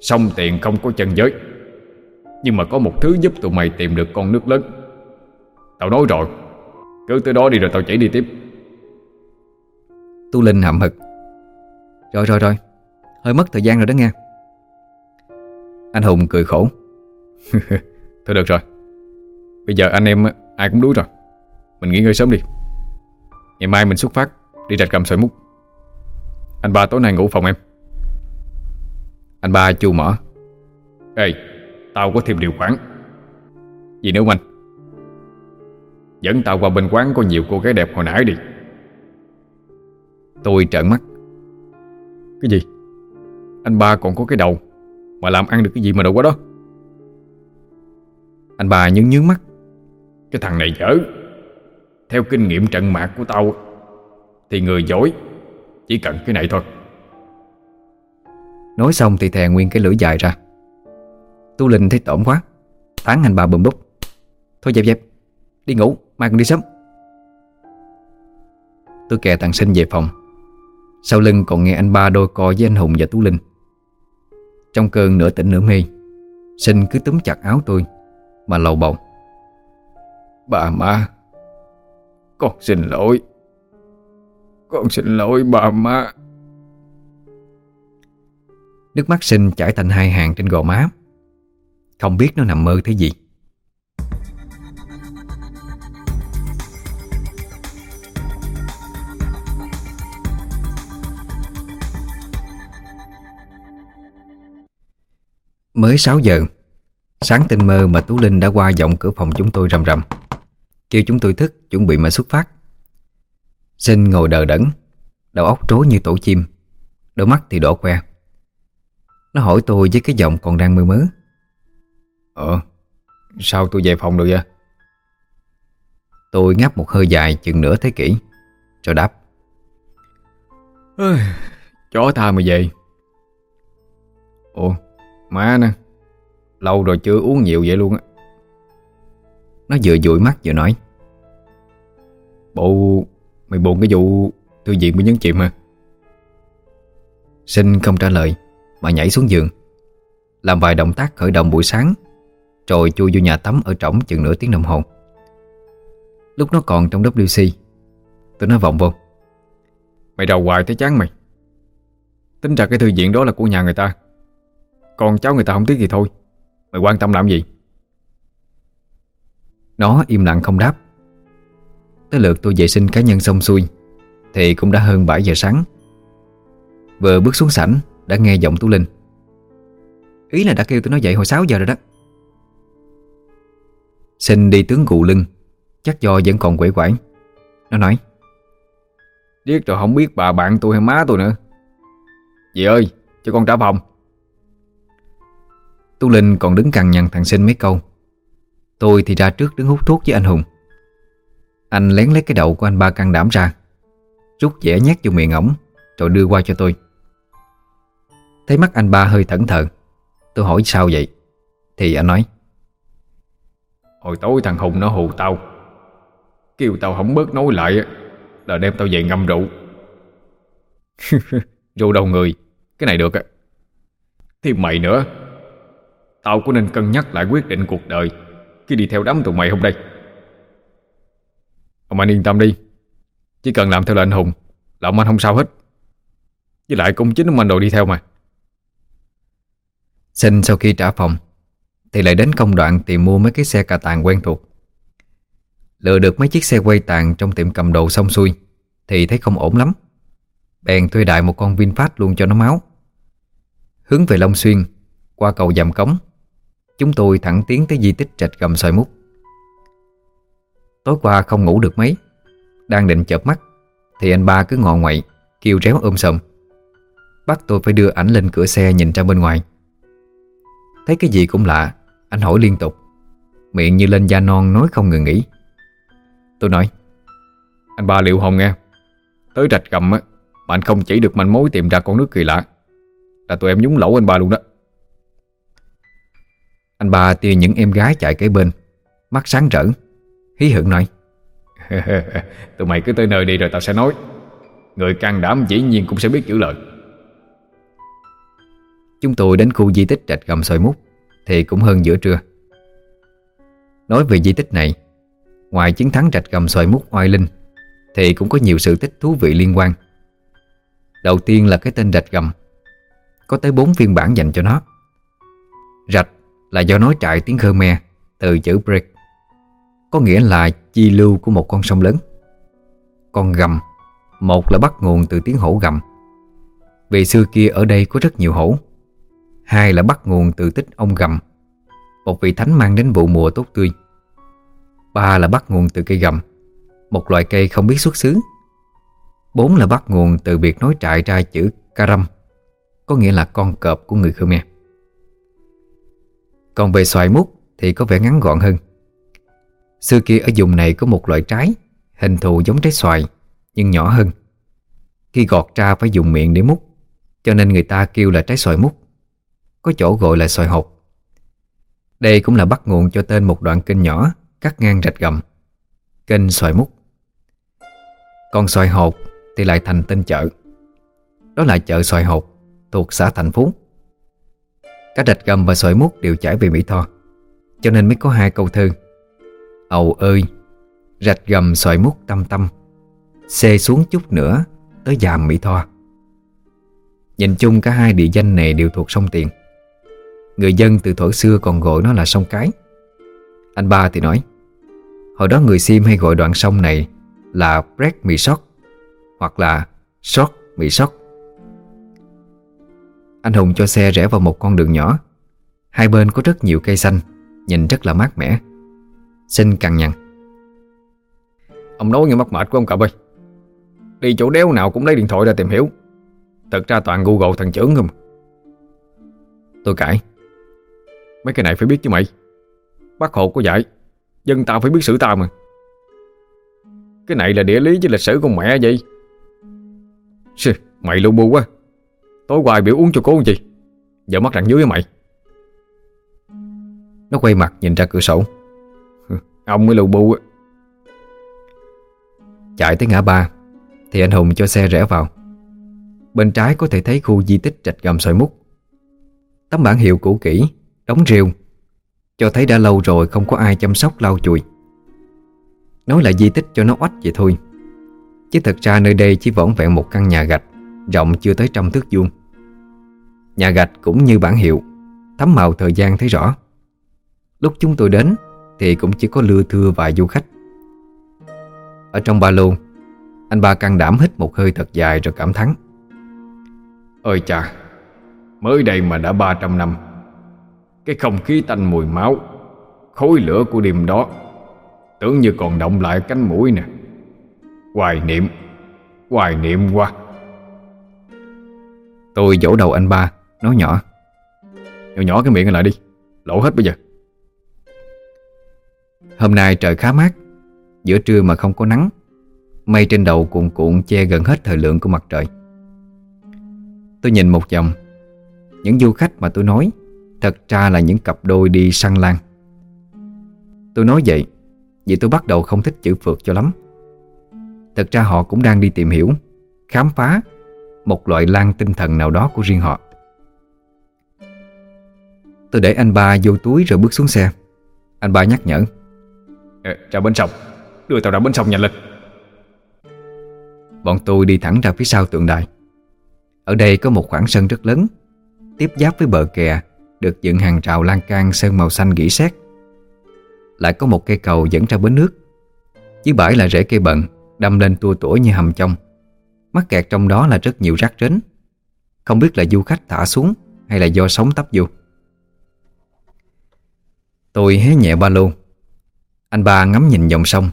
Xong tiền không có chân giới Nhưng mà có một thứ giúp tụi mày tìm được con nước lớn. Tao nói rồi Cứ tới đó đi rồi tao chỉ đi tiếp. Tu Linh hậm hực. Rồi rồi rồi. Hơi mất thời gian rồi đó nghe. Anh Hùng cười khổ. Thôi được rồi. Bây giờ anh em ai cũng đuối rồi. Mình nghỉ ngơi sớm đi. Ngày mai mình xuất phát Đi rạch cầm sợi mút anh ba tối nay ngủ phòng em. Anh ba chu mở. Ê, Tao có thêm điều khoản. Gì nữa anh? Dẫn tao qua bên quán có nhiều cô gái đẹp hồi nãy đi. Tôi trợn mắt. Cái gì? Anh ba còn có cái đầu Mà làm ăn được cái gì mà đâu quá đó. Anh ba nhướng nhướng mắt. Cái thằng này dở. Theo kinh nghiệm trận mạc của tao Thì người giỏi chỉ cần cái này thôi. Nói xong thì thè nguyên cái lưỡi dài ra. Tu Linh thấy tổm quá, Tán anh ba bùm búp. Thôi dẹp dẹp, Đi ngủ, mai còn đi sớm. Tôi kè thằng sinh về phòng. Sau lưng còn nghe anh ba đôi co với anh Hùng và Tú Linh. Trong cơn nửa tỉnh nửa mê, Sinh cứ túm chặt áo tôi Mà lầu bầu. Bà má, Con xin lỗi. Con xin lỗi bà má. Nước mắt sinh chảy thành hai hàng trên gò má. Không biết nó nằm mơ thế gì. Mới 6 giờ, Sáng tinh mơ mà Tú Linh đã qua giọng cửa phòng chúng tôi rầm rầm. Kêu chúng tôi thức, chuẩn bị mà xuất phát. Sinh ngồi đờ đẫn Đầu óc trối như tổ chim Đôi mắt thì đỏ que. Nó hỏi tôi với cái giọng còn đang mơ mớ. Ờ Sao tôi về phòng được vậy? Tôi ngáp một hơi dài chừng nửa thế kỷ Rồi đáp. Chó tha mà về. Ủa Má nè Lâu rồi chưa uống nhiều vậy luôn á. Nó vừa dụi mắt vừa nói. Bộ Mày buồn cái vụ Thư viện bị nhấn chìm hả? Sinh không trả lời, Mà nhảy xuống giường. Làm vài động tác khởi động buổi sáng, Rồi chui vô nhà tắm ở trỏng chừng nửa tiếng đồng hồ. Lúc nó còn trong WC Tôi nói vọng vô. Mày đầu hoài thấy chán mày. Tính ra cái thư viện đó là của nhà người ta. Còn cháu người ta không tiếc thì thôi. Mày quan tâm làm gì? Nó im lặng không đáp. Tới lượt tôi vệ sinh cá nhân xong xuôi Thì cũng đã hơn 7 giờ sáng. Vừa bước xuống sảnh Đã nghe giọng Tú Linh. Ý là đã kêu tôi nói dậy hồi 6 giờ rồi đó. Xin đi tướng gù lưng Chắc do vẫn còn quể quải. Nó nói Điếc rồi không biết bà bạn tôi hay má tôi nữa. Dì ơi cho con trả phòng. Tú Linh còn đứng cằn nhằn thằng sinh mấy câu. Tôi thì ra trước đứng hút thuốc với anh Hùng Anh lén lấy cái đậu của anh ba can đảm ra. Rút dẻ nhét vô miệng ổng Rồi đưa qua cho tôi. Thấy mắt anh ba hơi thẫn thờ Tôi hỏi sao vậy? Thì anh nói Hồi tối thằng Hùng nó hù tao Kêu tao không bớt nói lại Là đem tao về ngâm rượu. Rượu đầu người Cái này được á. Thêm mày nữa Tao có nên cân nhắc lại quyết định cuộc đời Khi đi theo đám tụi mày hôm đây Ông anh yên tâm đi. Chỉ cần làm theo lệnh Hùng Là ông anh không sao hết. Với lại cũng chính ông anh đồ đi theo mà. Sinh sau khi trả phòng, Thì lại đến công đoạn tìm mua mấy cái xe cà tàng quen thuộc. Lựa được mấy chiếc xe quay tàng trong tiệm cầm đồ xong xuôi, Thì thấy không ổn lắm. Bèn thuê đại một con VinFast luôn cho nó máu. Hướng về Long Xuyên, Qua cầu dầm cống, Chúng tôi thẳng tiến tới di tích trạch gầm xoài mút Tối qua không ngủ được mấy. Đang định chợp mắt, Thì anh ba cứ ngọ ngoậy, Kêu réo ôm sầm. Bắt tôi phải đưa ảnh lên cửa xe nhìn ra bên ngoài. Thấy cái gì cũng lạ, Anh hỏi liên tục. Miệng như lên da non nói không ngừng nghỉ. Tôi nói, Anh ba liệu hồng nghe, Tới rạch gầm á, Mà anh không chỉ được manh mối tìm ra con nước kỳ lạ, Là tụi em nhúng lẩu anh ba luôn đó. Anh ba tia những em gái chạy kế bên, Mắt sáng rỡ. Hí hửng nói, Tụi mày cứ tới nơi đi rồi tao sẽ nói. Người can đảm dĩ nhiên cũng sẽ biết giữ lời. Chúng tôi đến khu di tích rạch gầm xoài mút, Thì cũng hơn giữa trưa. Nói về di tích này, Ngoài chiến thắng rạch gầm xoài mút oai linh, Thì cũng có nhiều sự tích thú vị liên quan. Đầu tiên là cái tên rạch gầm, Có tới 4 phiên bản dành cho nó. Rạch là do nói trại tiếng Khmer Từ chữ break. Có nghĩa là chi lưu của một con sông lớn. Con gầm, Một là bắt nguồn từ tiếng hổ gầm. Vì xưa kia ở đây có rất nhiều hổ. Hai là bắt nguồn từ tích ông gầm. Một vị thánh mang đến vụ mùa tốt tươi. Ba là bắt nguồn từ cây gầm. Một loại cây không biết xuất xứ. Bốn là bắt nguồn từ việc nói trại ra chữ Karam. Có nghĩa là con cọp của người Khmer. Còn về xoài mút thì có vẻ ngắn gọn hơn. Xưa kia ở vùng này có một loại trái, Hình thù giống trái xoài, Nhưng nhỏ hơn. Khi gọt ra phải dùng miệng để múc, Cho nên người ta kêu là trái xoài mút Có chỗ gọi là xoài hột. Đây cũng là bắt nguồn cho tên một đoạn kênh nhỏ, Cắt ngang rạch gầm, Kênh xoài mút Còn xoài hột thì lại thành tên chợ. Đó là chợ xoài hột, Thuộc xã Thành Phú. Cả rạch gầm và xoài mút đều chảy về Mỹ Tho, Cho nên mới có hai câu thơ. Ầu ơi, Rạch gầm xoài mút tâm tâm. Xê xuống chút nữa, Tới giàm Mỹ Tho. Nhìn chung cả hai địa danh này đều thuộc sông Tiền. Người dân từ thổi xưa còn gọi nó là sông Cái. Anh ba thì nói, Hồi đó người Sim hay gọi đoạn sông này Là Break Mì Sóc Hoặc là Sóc Mì Sóc Anh Hùng cho xe rẽ vào một con đường nhỏ. Hai bên có rất nhiều cây xanh, Nhìn rất là mát mẻ. Xin cằn nhằn. Ông nói như mắc mệt của ông cậu ơi. Đi chỗ đéo nào cũng lấy điện thoại ra tìm hiểu. Thật ra toàn Google thằng trưởng không. Tôi cãi. Mấy cái này phải biết chứ mày. Bác Hồ có dạy Dân tao phải biết xử tao mà. Cái này là địa lý chứ lịch sử con mẹ vậy. Sư, Mày lu bu quá. Tối hoài biểu uống cho cố gì? Giờ mắt rặng dưới với mày. Nó quay mặt nhìn ra cửa sổ. Ông mới lù bu á. Chạy tới ngã ba, Thì anh Hùng cho xe rẽ vào. Bên trái có thể thấy khu di tích trạch gầm sỏi mút Tấm bản hiệu cũ kỹ, Đóng rêu Cho thấy đã lâu rồi không có ai chăm sóc lau chùi. Nói là di tích cho nó oách vậy thôi, Chứ thật ra nơi đây chỉ vỏn vẹn một căn nhà gạch, Rộng chưa tới trăm thước vuông. Nhà gạch cũng như bản hiệu, Thấm màu thời gian thấy rõ. Lúc chúng tôi đến thì cũng chỉ có lưa thưa vài du khách. Ở trong ba lô Anh ba can đảm hít một hơi thật dài rồi cảm thắng Ơi cha Mới đây mà đã 300 năm Cái không khí tanh mùi máu Khối lửa của đêm đó Tưởng như còn động lại cánh mũi nè. Hoài niệm Hoài niệm quá. Tôi vỗ đầu anh ba Nói nhỏ. Nhỏ nhỏ cái miệng lại đi Lỗ hết bây giờ Hôm nay trời khá mát, Giữa trưa mà không có nắng, Mây trên đầu cuộn cuộn che gần hết thời lượng của mặt trời. Tôi nhìn một vòng, Những du khách mà tôi nói Thật ra là những cặp đôi đi săn lan. Tôi nói vậy Vì tôi bắt đầu không thích chữ phượt cho lắm. Thật ra họ cũng đang đi tìm hiểu, Khám phá Một loại lan tinh thần nào đó của riêng họ. Tôi để anh ba vô túi rồi bước xuống xe. Anh ba nhắc nhở. Ờ, Ê, Ra bên sông Đưa tao ra bên sông nhanh lên Bọn tôi đi thẳng ra phía sau tượng đài. Ở đây có một khoảng sân rất lớn Tiếp giáp với bờ kè Được dựng hàng rào lan can sơn màu xanh gỉ sét. Lại có một cây cầu dẫn ra bến nước. Dưới bãi là rễ cây bận Đâm lên tua tủa như hầm trong. Mắc kẹt trong đó là rất nhiều rác rến. Không biết là du khách thả xuống Hay là do sóng tấp vô. Tôi hé nhẹ ba lô. Anh ba ngắm nhìn dòng sông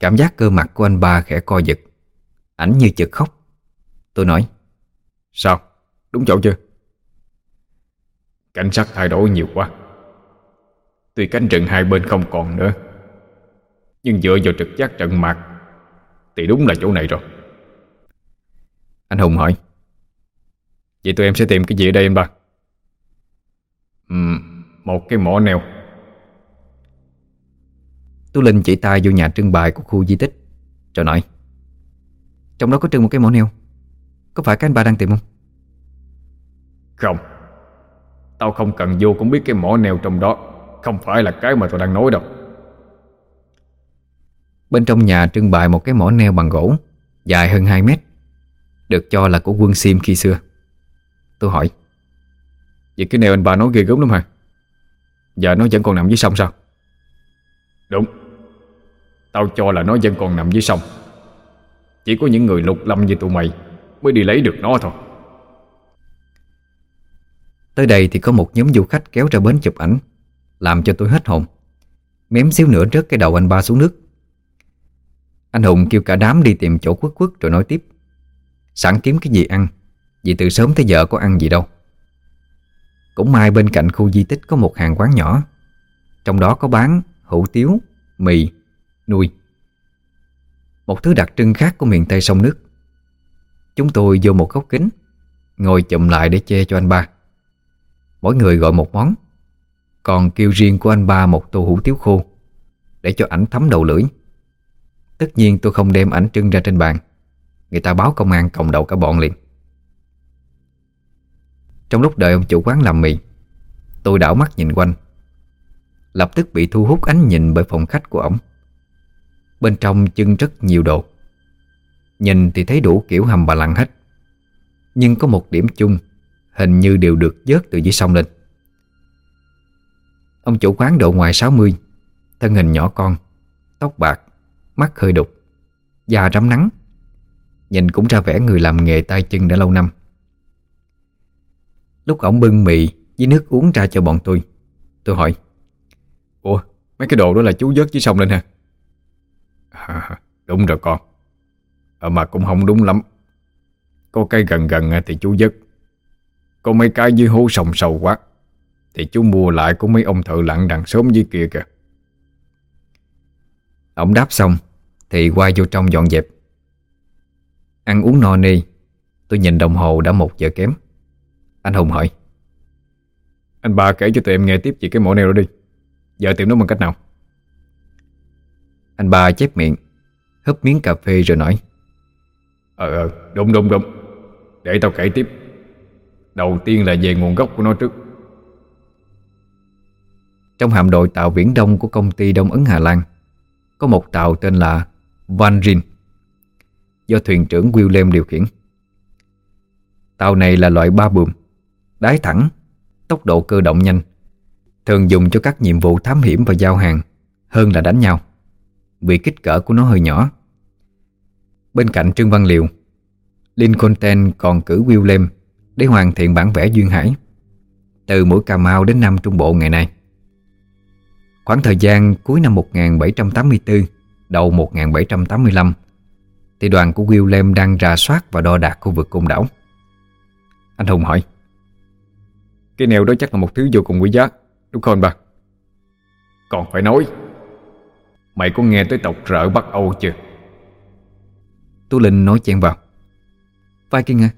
Cảm giác cơ mặt của anh ba khẽ co giật Ảnh như chực khóc Tôi nói Sao? Đúng chỗ chưa? Cảnh sắc thay đổi nhiều quá Tuy cánh rừng hai bên không còn nữa Nhưng dựa vào trực giác trận mạc Thì đúng là chỗ này rồi Anh Hùng hỏi Vậy tụi em sẽ tìm cái gì ở đây anh ba? Ừm, một cái mỏ neo Tú Linh chỉ tay vô nhà trưng bày của khu di tích. Rồi nói Trong đó có trưng một cái mỏ neo Có phải các anh ba đang tìm không? Không. Tao không cần vô cũng biết cái mỏ neo trong đó. Không phải là cái mà tao đang nói đâu. Bên trong nhà trưng bày một cái mỏ neo bằng gỗ Dài hơn 2 mét Được cho là của quân Sim khi xưa. Tôi hỏi Vậy cái neo anh ba nói ghê gớm lắm hả? Giờ nó vẫn còn nằm dưới sông sao? Đúng Tao cho là nó vẫn còn nằm dưới sông. Chỉ có những người lục lâm như tụi mày Mới đi lấy được nó thôi. Tới đây thì có một nhóm du khách kéo ra bến chụp ảnh Làm cho tôi hết hồn. Mém xíu nữa rớt cái đầu anh ba xuống nước. Anh Hùng kêu cả đám đi tìm chỗ quất quất rồi nói tiếp. Sẵn kiếm cái gì ăn Vì từ sớm tới giờ có ăn gì đâu. Cũng may bên cạnh khu di tích có một hàng quán nhỏ. Trong đó có bán hủ tiếu, mì, nuôi. Một thứ đặc trưng khác của miền Tây sông nước. Chúng tôi vô một góc kính, Ngồi chụm lại để che cho anh ba. Mỗi người gọi một món, Còn kêu riêng của anh ba một tô hủ tiếu khô, Để cho ảnh thấm đầu lưỡi. Tất nhiên tôi không đem ảnh trưng ra trên bàn, Người ta báo công an cộng đầu cả bọn liền. Trong lúc đợi ông chủ quán làm mì, Tôi đảo mắt nhìn quanh. Lập tức bị thu hút ánh nhìn bởi phòng khách của ổng. Bên trong chưng rất nhiều đồ. Nhìn thì thấy đủ kiểu hầm bà lặng hết. Nhưng có một điểm chung, Hình như đều được vớt từ dưới sông lên. Ông chủ quán độ ngoài 60 Thân hình nhỏ con, Tóc bạc, Mắt hơi đục, Da rám nắng. Nhìn cũng ra vẻ người làm nghề tay chân đã lâu năm. Lúc ổng bưng mì với nước uống ra cho bọn tôi Tôi hỏi, Ủa, mấy cái đồ đó là chú vớt dưới sông lên hả? À, Đúng rồi con. À, Mà cũng không đúng lắm. Có cây gần gần thì chú dứt, Có mấy cái dưới hố sòng sâu quá. Thì chú mua lại của mấy ông thợ lặn đằng sớm dưới kia kìa. Ông đáp xong Thì qua vô trong dọn dẹp. Ăn uống no nê Tôi nhìn đồng hồ đã một giờ kém. Anh Hùng hỏi. Anh ba kể cho tụi em nghe tiếp về cái mỏ này đó đi. Giờ tìm nó bằng cách nào? Anh ba chép miệng Húp miếng cà phê rồi nói. Ờ ờ đúng đúng đúng. Để tao kể tiếp. Đầu tiên là về nguồn gốc của nó trước. Trong hạm đội tàu Viễn Đông của công ty Đông Ấn Hà Lan Có một tàu tên là Van Rin Do thuyền trưởng William điều khiển. Tàu này là loại ba buồm Đái thẳng Tốc độ cơ động nhanh Thường dùng cho các nhiệm vụ thám hiểm và giao hàng Hơn là đánh nhau vì kích cỡ của nó hơi nhỏ. Bên cạnh Trương Văn Liều Lincoln Ten còn cử William Để hoàn thiện bản vẽ duyên hải, Từ mũi Cà Mau đến Nam Trung Bộ ngày nay. Khoảng thời gian cuối năm 1784 Đầu 1785 Thì đoàn của William đang rà soát và đo đạc khu vực côn đảo. Anh Hùng hỏi, Cái nèo đó chắc là một thứ vô cùng quý giá, Đúng không ba Còn phải nói Mày có nghe tới tộc rợ Bắc Âu chưa? Tu Linh nói chen vào. Viking à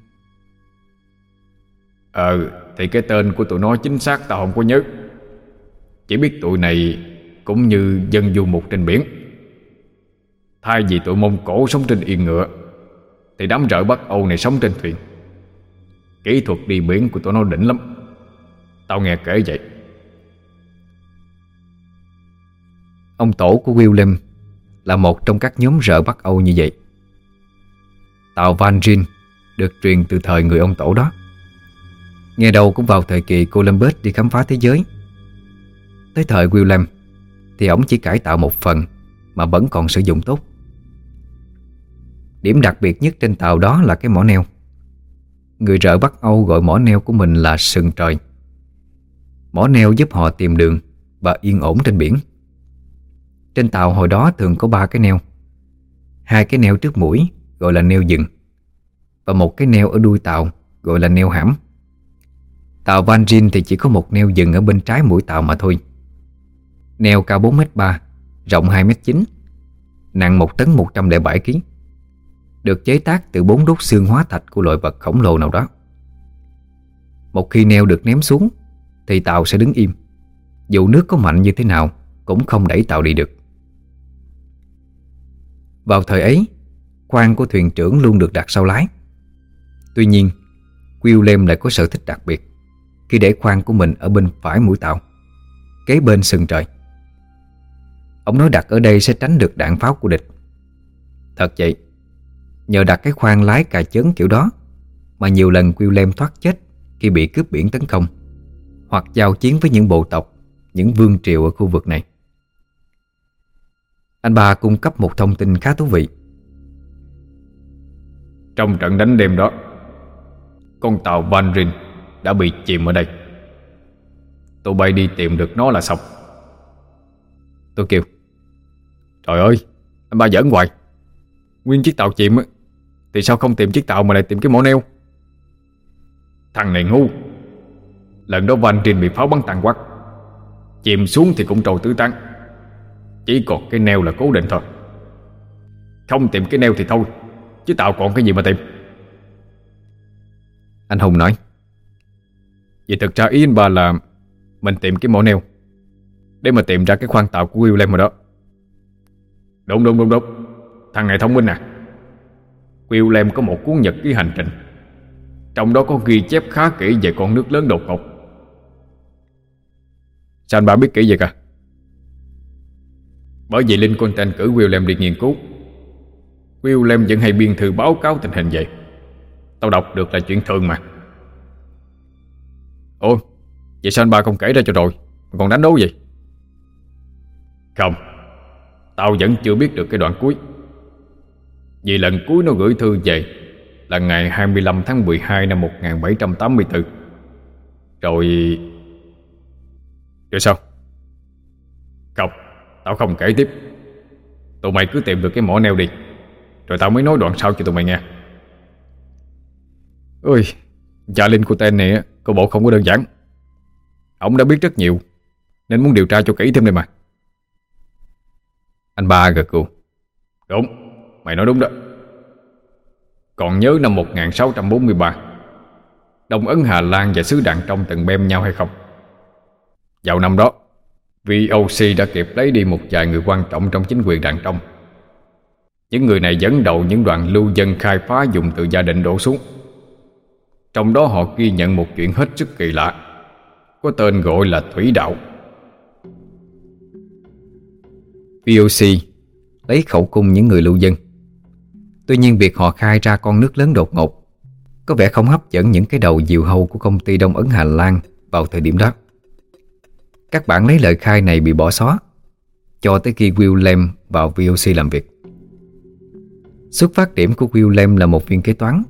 Ờ Thì cái tên của tụi nó chính xác tao không có nhớ. Chỉ biết tụi này Cũng như dân du mục trên biển. Thay vì tụi Mông Cổ sống trên yên ngựa, Thì đám rợ Bắc Âu này sống trên thuyền. Kỹ thuật đi biển của tụi nó đỉnh lắm. Tao nghe kể vậy. Ông tổ của William Là một trong các nhóm rợ Bắc Âu như vậy. Tàu Van Ryn Được truyền từ thời người ông tổ đó. Nghe đầu cũng vào thời kỳ Columbus đi khám phá thế giới. Tới thời William Thì ổng chỉ cải tạo một phần Mà vẫn còn sử dụng tốt. Điểm đặc biệt nhất trên tàu đó là cái mỏ neo. Người rợ Bắc Âu gọi mỏ neo của mình là sừng trời. Mỏ neo giúp họ tìm đường Và yên ổn trên biển. Trên tàu hồi đó thường có ba cái neo. Hai cái neo trước mũi gọi là neo dừng Và một cái neo ở đuôi tàu gọi là neo hãm. Tàu Van Ryn thì chỉ có một neo dừng ở bên trái mũi tàu mà thôi. Neo cao 4m3, rộng 2m9 Nặng 1 tấn 107 kg Được chế tác từ bốn đốt xương hóa thạch của loài vật khổng lồ nào đó. Một khi neo được ném xuống Thì tàu sẽ đứng im. Dù nước có mạnh như thế nào Cũng không đẩy tàu đi được. Vào thời ấy, Khoang của thuyền trưởng luôn được đặt sau lái. Tuy nhiên William lại có sở thích đặc biệt Khi để khoang của mình ở bên phải mũi tàu, Kế bên sừng trời. Ông nói đặt ở đây sẽ tránh được đạn pháo của địch. Thật vậy, Nhờ đặt cái khoang lái cà chớn kiểu đó Mà nhiều lần William thoát chết Khi bị cướp biển tấn công, Hoặc giao chiến với những bộ tộc, Những vương triều ở khu vực này. Anh ba cung cấp một thông tin khá thú vị. Trong trận đánh đêm đó Con tàu Van Rin đã bị chìm ở đây. Tụi bay đi tìm được nó là xong. Tôi kêu Trời ơi Anh ba giỡn hoài. Nguyên chiếc tàu chìm Thì sao không tìm chiếc tàu mà lại tìm cái mỏ neo? Thằng này ngu. Lần đó Van Rin bị pháo bắn tàn quắc Chìm xuống thì cũng trồi tứ tán chỉ còn cái neo là cố định thôi. Không tìm cái neo thì thôi, Chứ tạo còn cái gì mà tìm? Anh Hùng nói Vậy thực ra ý anh ba là Mình tìm cái mỏ neo Để mà tìm ra cái khoan tạo của William rồi đó. Đúng đúng đúng đúng. Thằng này thông minh à William có một cuốn nhật ký hành trình, Trong đó có ghi chép khá kỹ về con nước lớn đột ngột Sao anh ba biết kỹ vậy cả? Bởi vì Linh Content cử William đi nghiên cứu. William vẫn hay biên thư báo cáo tình hình vậy. Tao đọc được là chuyện thường mà. Ôi Vậy sao anh ba không kể ra cho rồi? Mà còn đánh đấu gì? Không, Tao vẫn chưa biết được cái đoạn cuối. Vì lần cuối nó gửi thư về Là ngày 25 tháng 12 năm 1784 Rồi Rồi sao? Không. Tao không kể tiếp. Tụi mày cứ tìm được cái mỏ neo đi Rồi tao mới nói đoạn sau cho tụi mày nghe. Ôi Cha Linh của tên này Cô bộ không có đơn giản. Ông đã biết rất nhiều Nên muốn điều tra cho kỹ thêm đây mà. Anh ba gật gù. Đúng Mày nói đúng đó. Còn nhớ năm 1643 Đông Ấn Hà Lan và xứ Đàn Trong từng bem nhau hay không? Vào năm đó VOC đã kịp lấy đi một vài người quan trọng trong chính quyền Đàn Trong Những người này dẫn đầu những đoàn lưu dân khai phá dùng từ gia đình đổ xuống Trong đó họ ghi nhận một chuyện hết sức kỳ lạ, Có tên gọi là Thủy Đạo VOC lấy khẩu cung những người lưu dân. Tuy nhiên việc họ khai ra con nước lớn đột ngột có vẻ không hấp dẫn những cái đầu diều hâu của công ty Đông Ấn Hà Lan vào thời điểm đó. Các bạn lấy lời khai này bị bỏ xóa cho tới khi William vào VOC làm việc. Xuất phát điểm của William là một viên kế toán.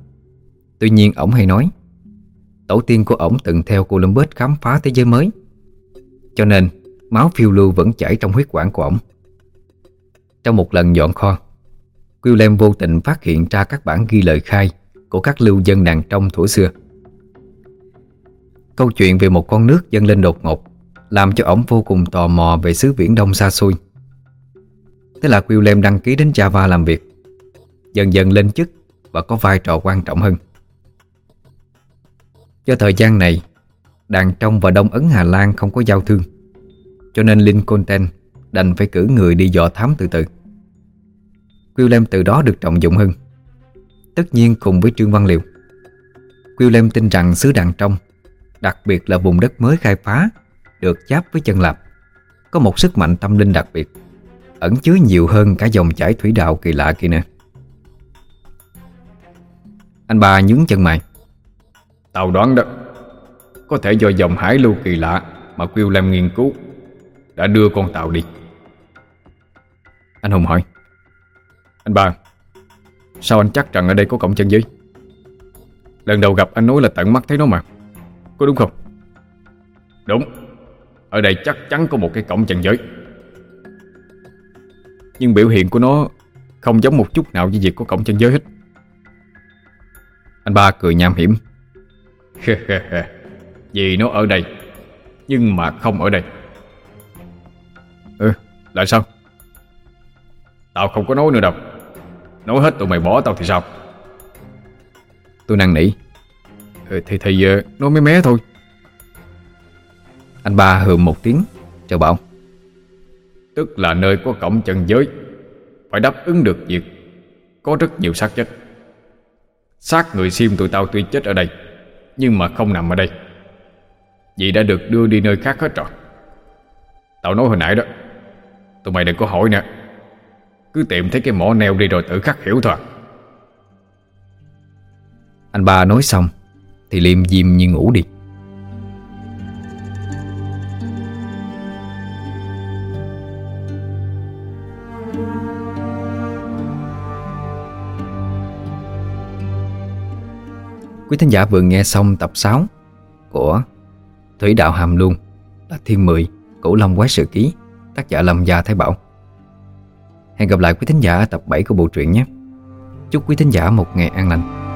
Tuy nhiên, ổng hay nói, tổ tiên của ổng từng theo Columbus khám phá thế giới mới. Cho nên, máu phiêu lưu vẫn chảy trong huyết quản của ổng. Trong một lần dọn kho, William vô tình phát hiện ra các bản ghi lời khai Của các lưu dân nàng trong thuở xưa Câu chuyện về một con nước dâng lên đột ngột làm cho ổng vô cùng tò mò về xứ viễn đông xa xôi. Thế là Willem đăng ký đến Java làm việc. Dần dần lên chức Và có vai trò quan trọng hơn. Do thời gian này, Đàn trong và Đông Ấn Hà Lan không có giao thương, Cho nên Lincoln Đành phải cử người đi dò thám từ từ. Willem từ đó được trọng dụng hơn. Tất nhiên cùng với Trương Văn Liệu Willem tin rằng xứ Đàn Trong, Đặc biệt là vùng đất mới khai phá được giáp với chân lạp Có một sức mạnh tâm linh đặc biệt Ẩn chứa nhiều hơn cả dòng chảy thủy đạo kỳ lạ kia nữa. Anh ba nhướng chân mày. Tao đoán đó Có thể do dòng hải lưu kỳ lạ Mà William nghiên cứu Đã đưa con tàu đi. Anh Hùng hỏi. Anh ba Sao anh chắc rằng ở đây có cổng chân dưới Lần đầu gặp anh nói là tận mắt thấy nó mà. Có đúng không? Đúng ở đây chắc chắn có một cái cổng trần giới. Nhưng biểu hiện của nó Không giống một chút nào với việc có cổng trần giới hết. Anh ba cười nham hiểm. Vì nó ở đây Nhưng mà không ở đây. Ừ Là sao? Tao không có nói nữa đâu. Nói hết tụi mày bỏ tao thì sao? Tôi năn nỉ. Ừ, Thì thì ờ, uh, nói mấy mé thôi. Anh ba hừ một tiếng. Cho bảo Tức là nơi có cổng chân giới. Phải đáp ứng được việc. Có rất nhiều xác chết. Xác người sim tụi tao tuy chết ở đây Nhưng mà không nằm ở đây. Vì đã được đưa đi nơi khác hết rồi. Tao nói hồi nãy đó Tụi mày đừng có hỏi nữa. Cứ tìm thấy cái mỏ neo đi rồi tự khắc hiểu thôi. Anh ba nói xong Thì liêm diêm như ngủ đi Quý thính giả vừa nghe xong tập 6 Của Thủy Đạo Hàm luôn Là Thiên Mười Cổ Long Quái Sự Ký, Tác giả Lâm Gia Thái Bảo. Hẹn gặp lại quý thính giả ở tập 7 của bộ truyện nhé. Chúc quý thính giả một ngày an lành.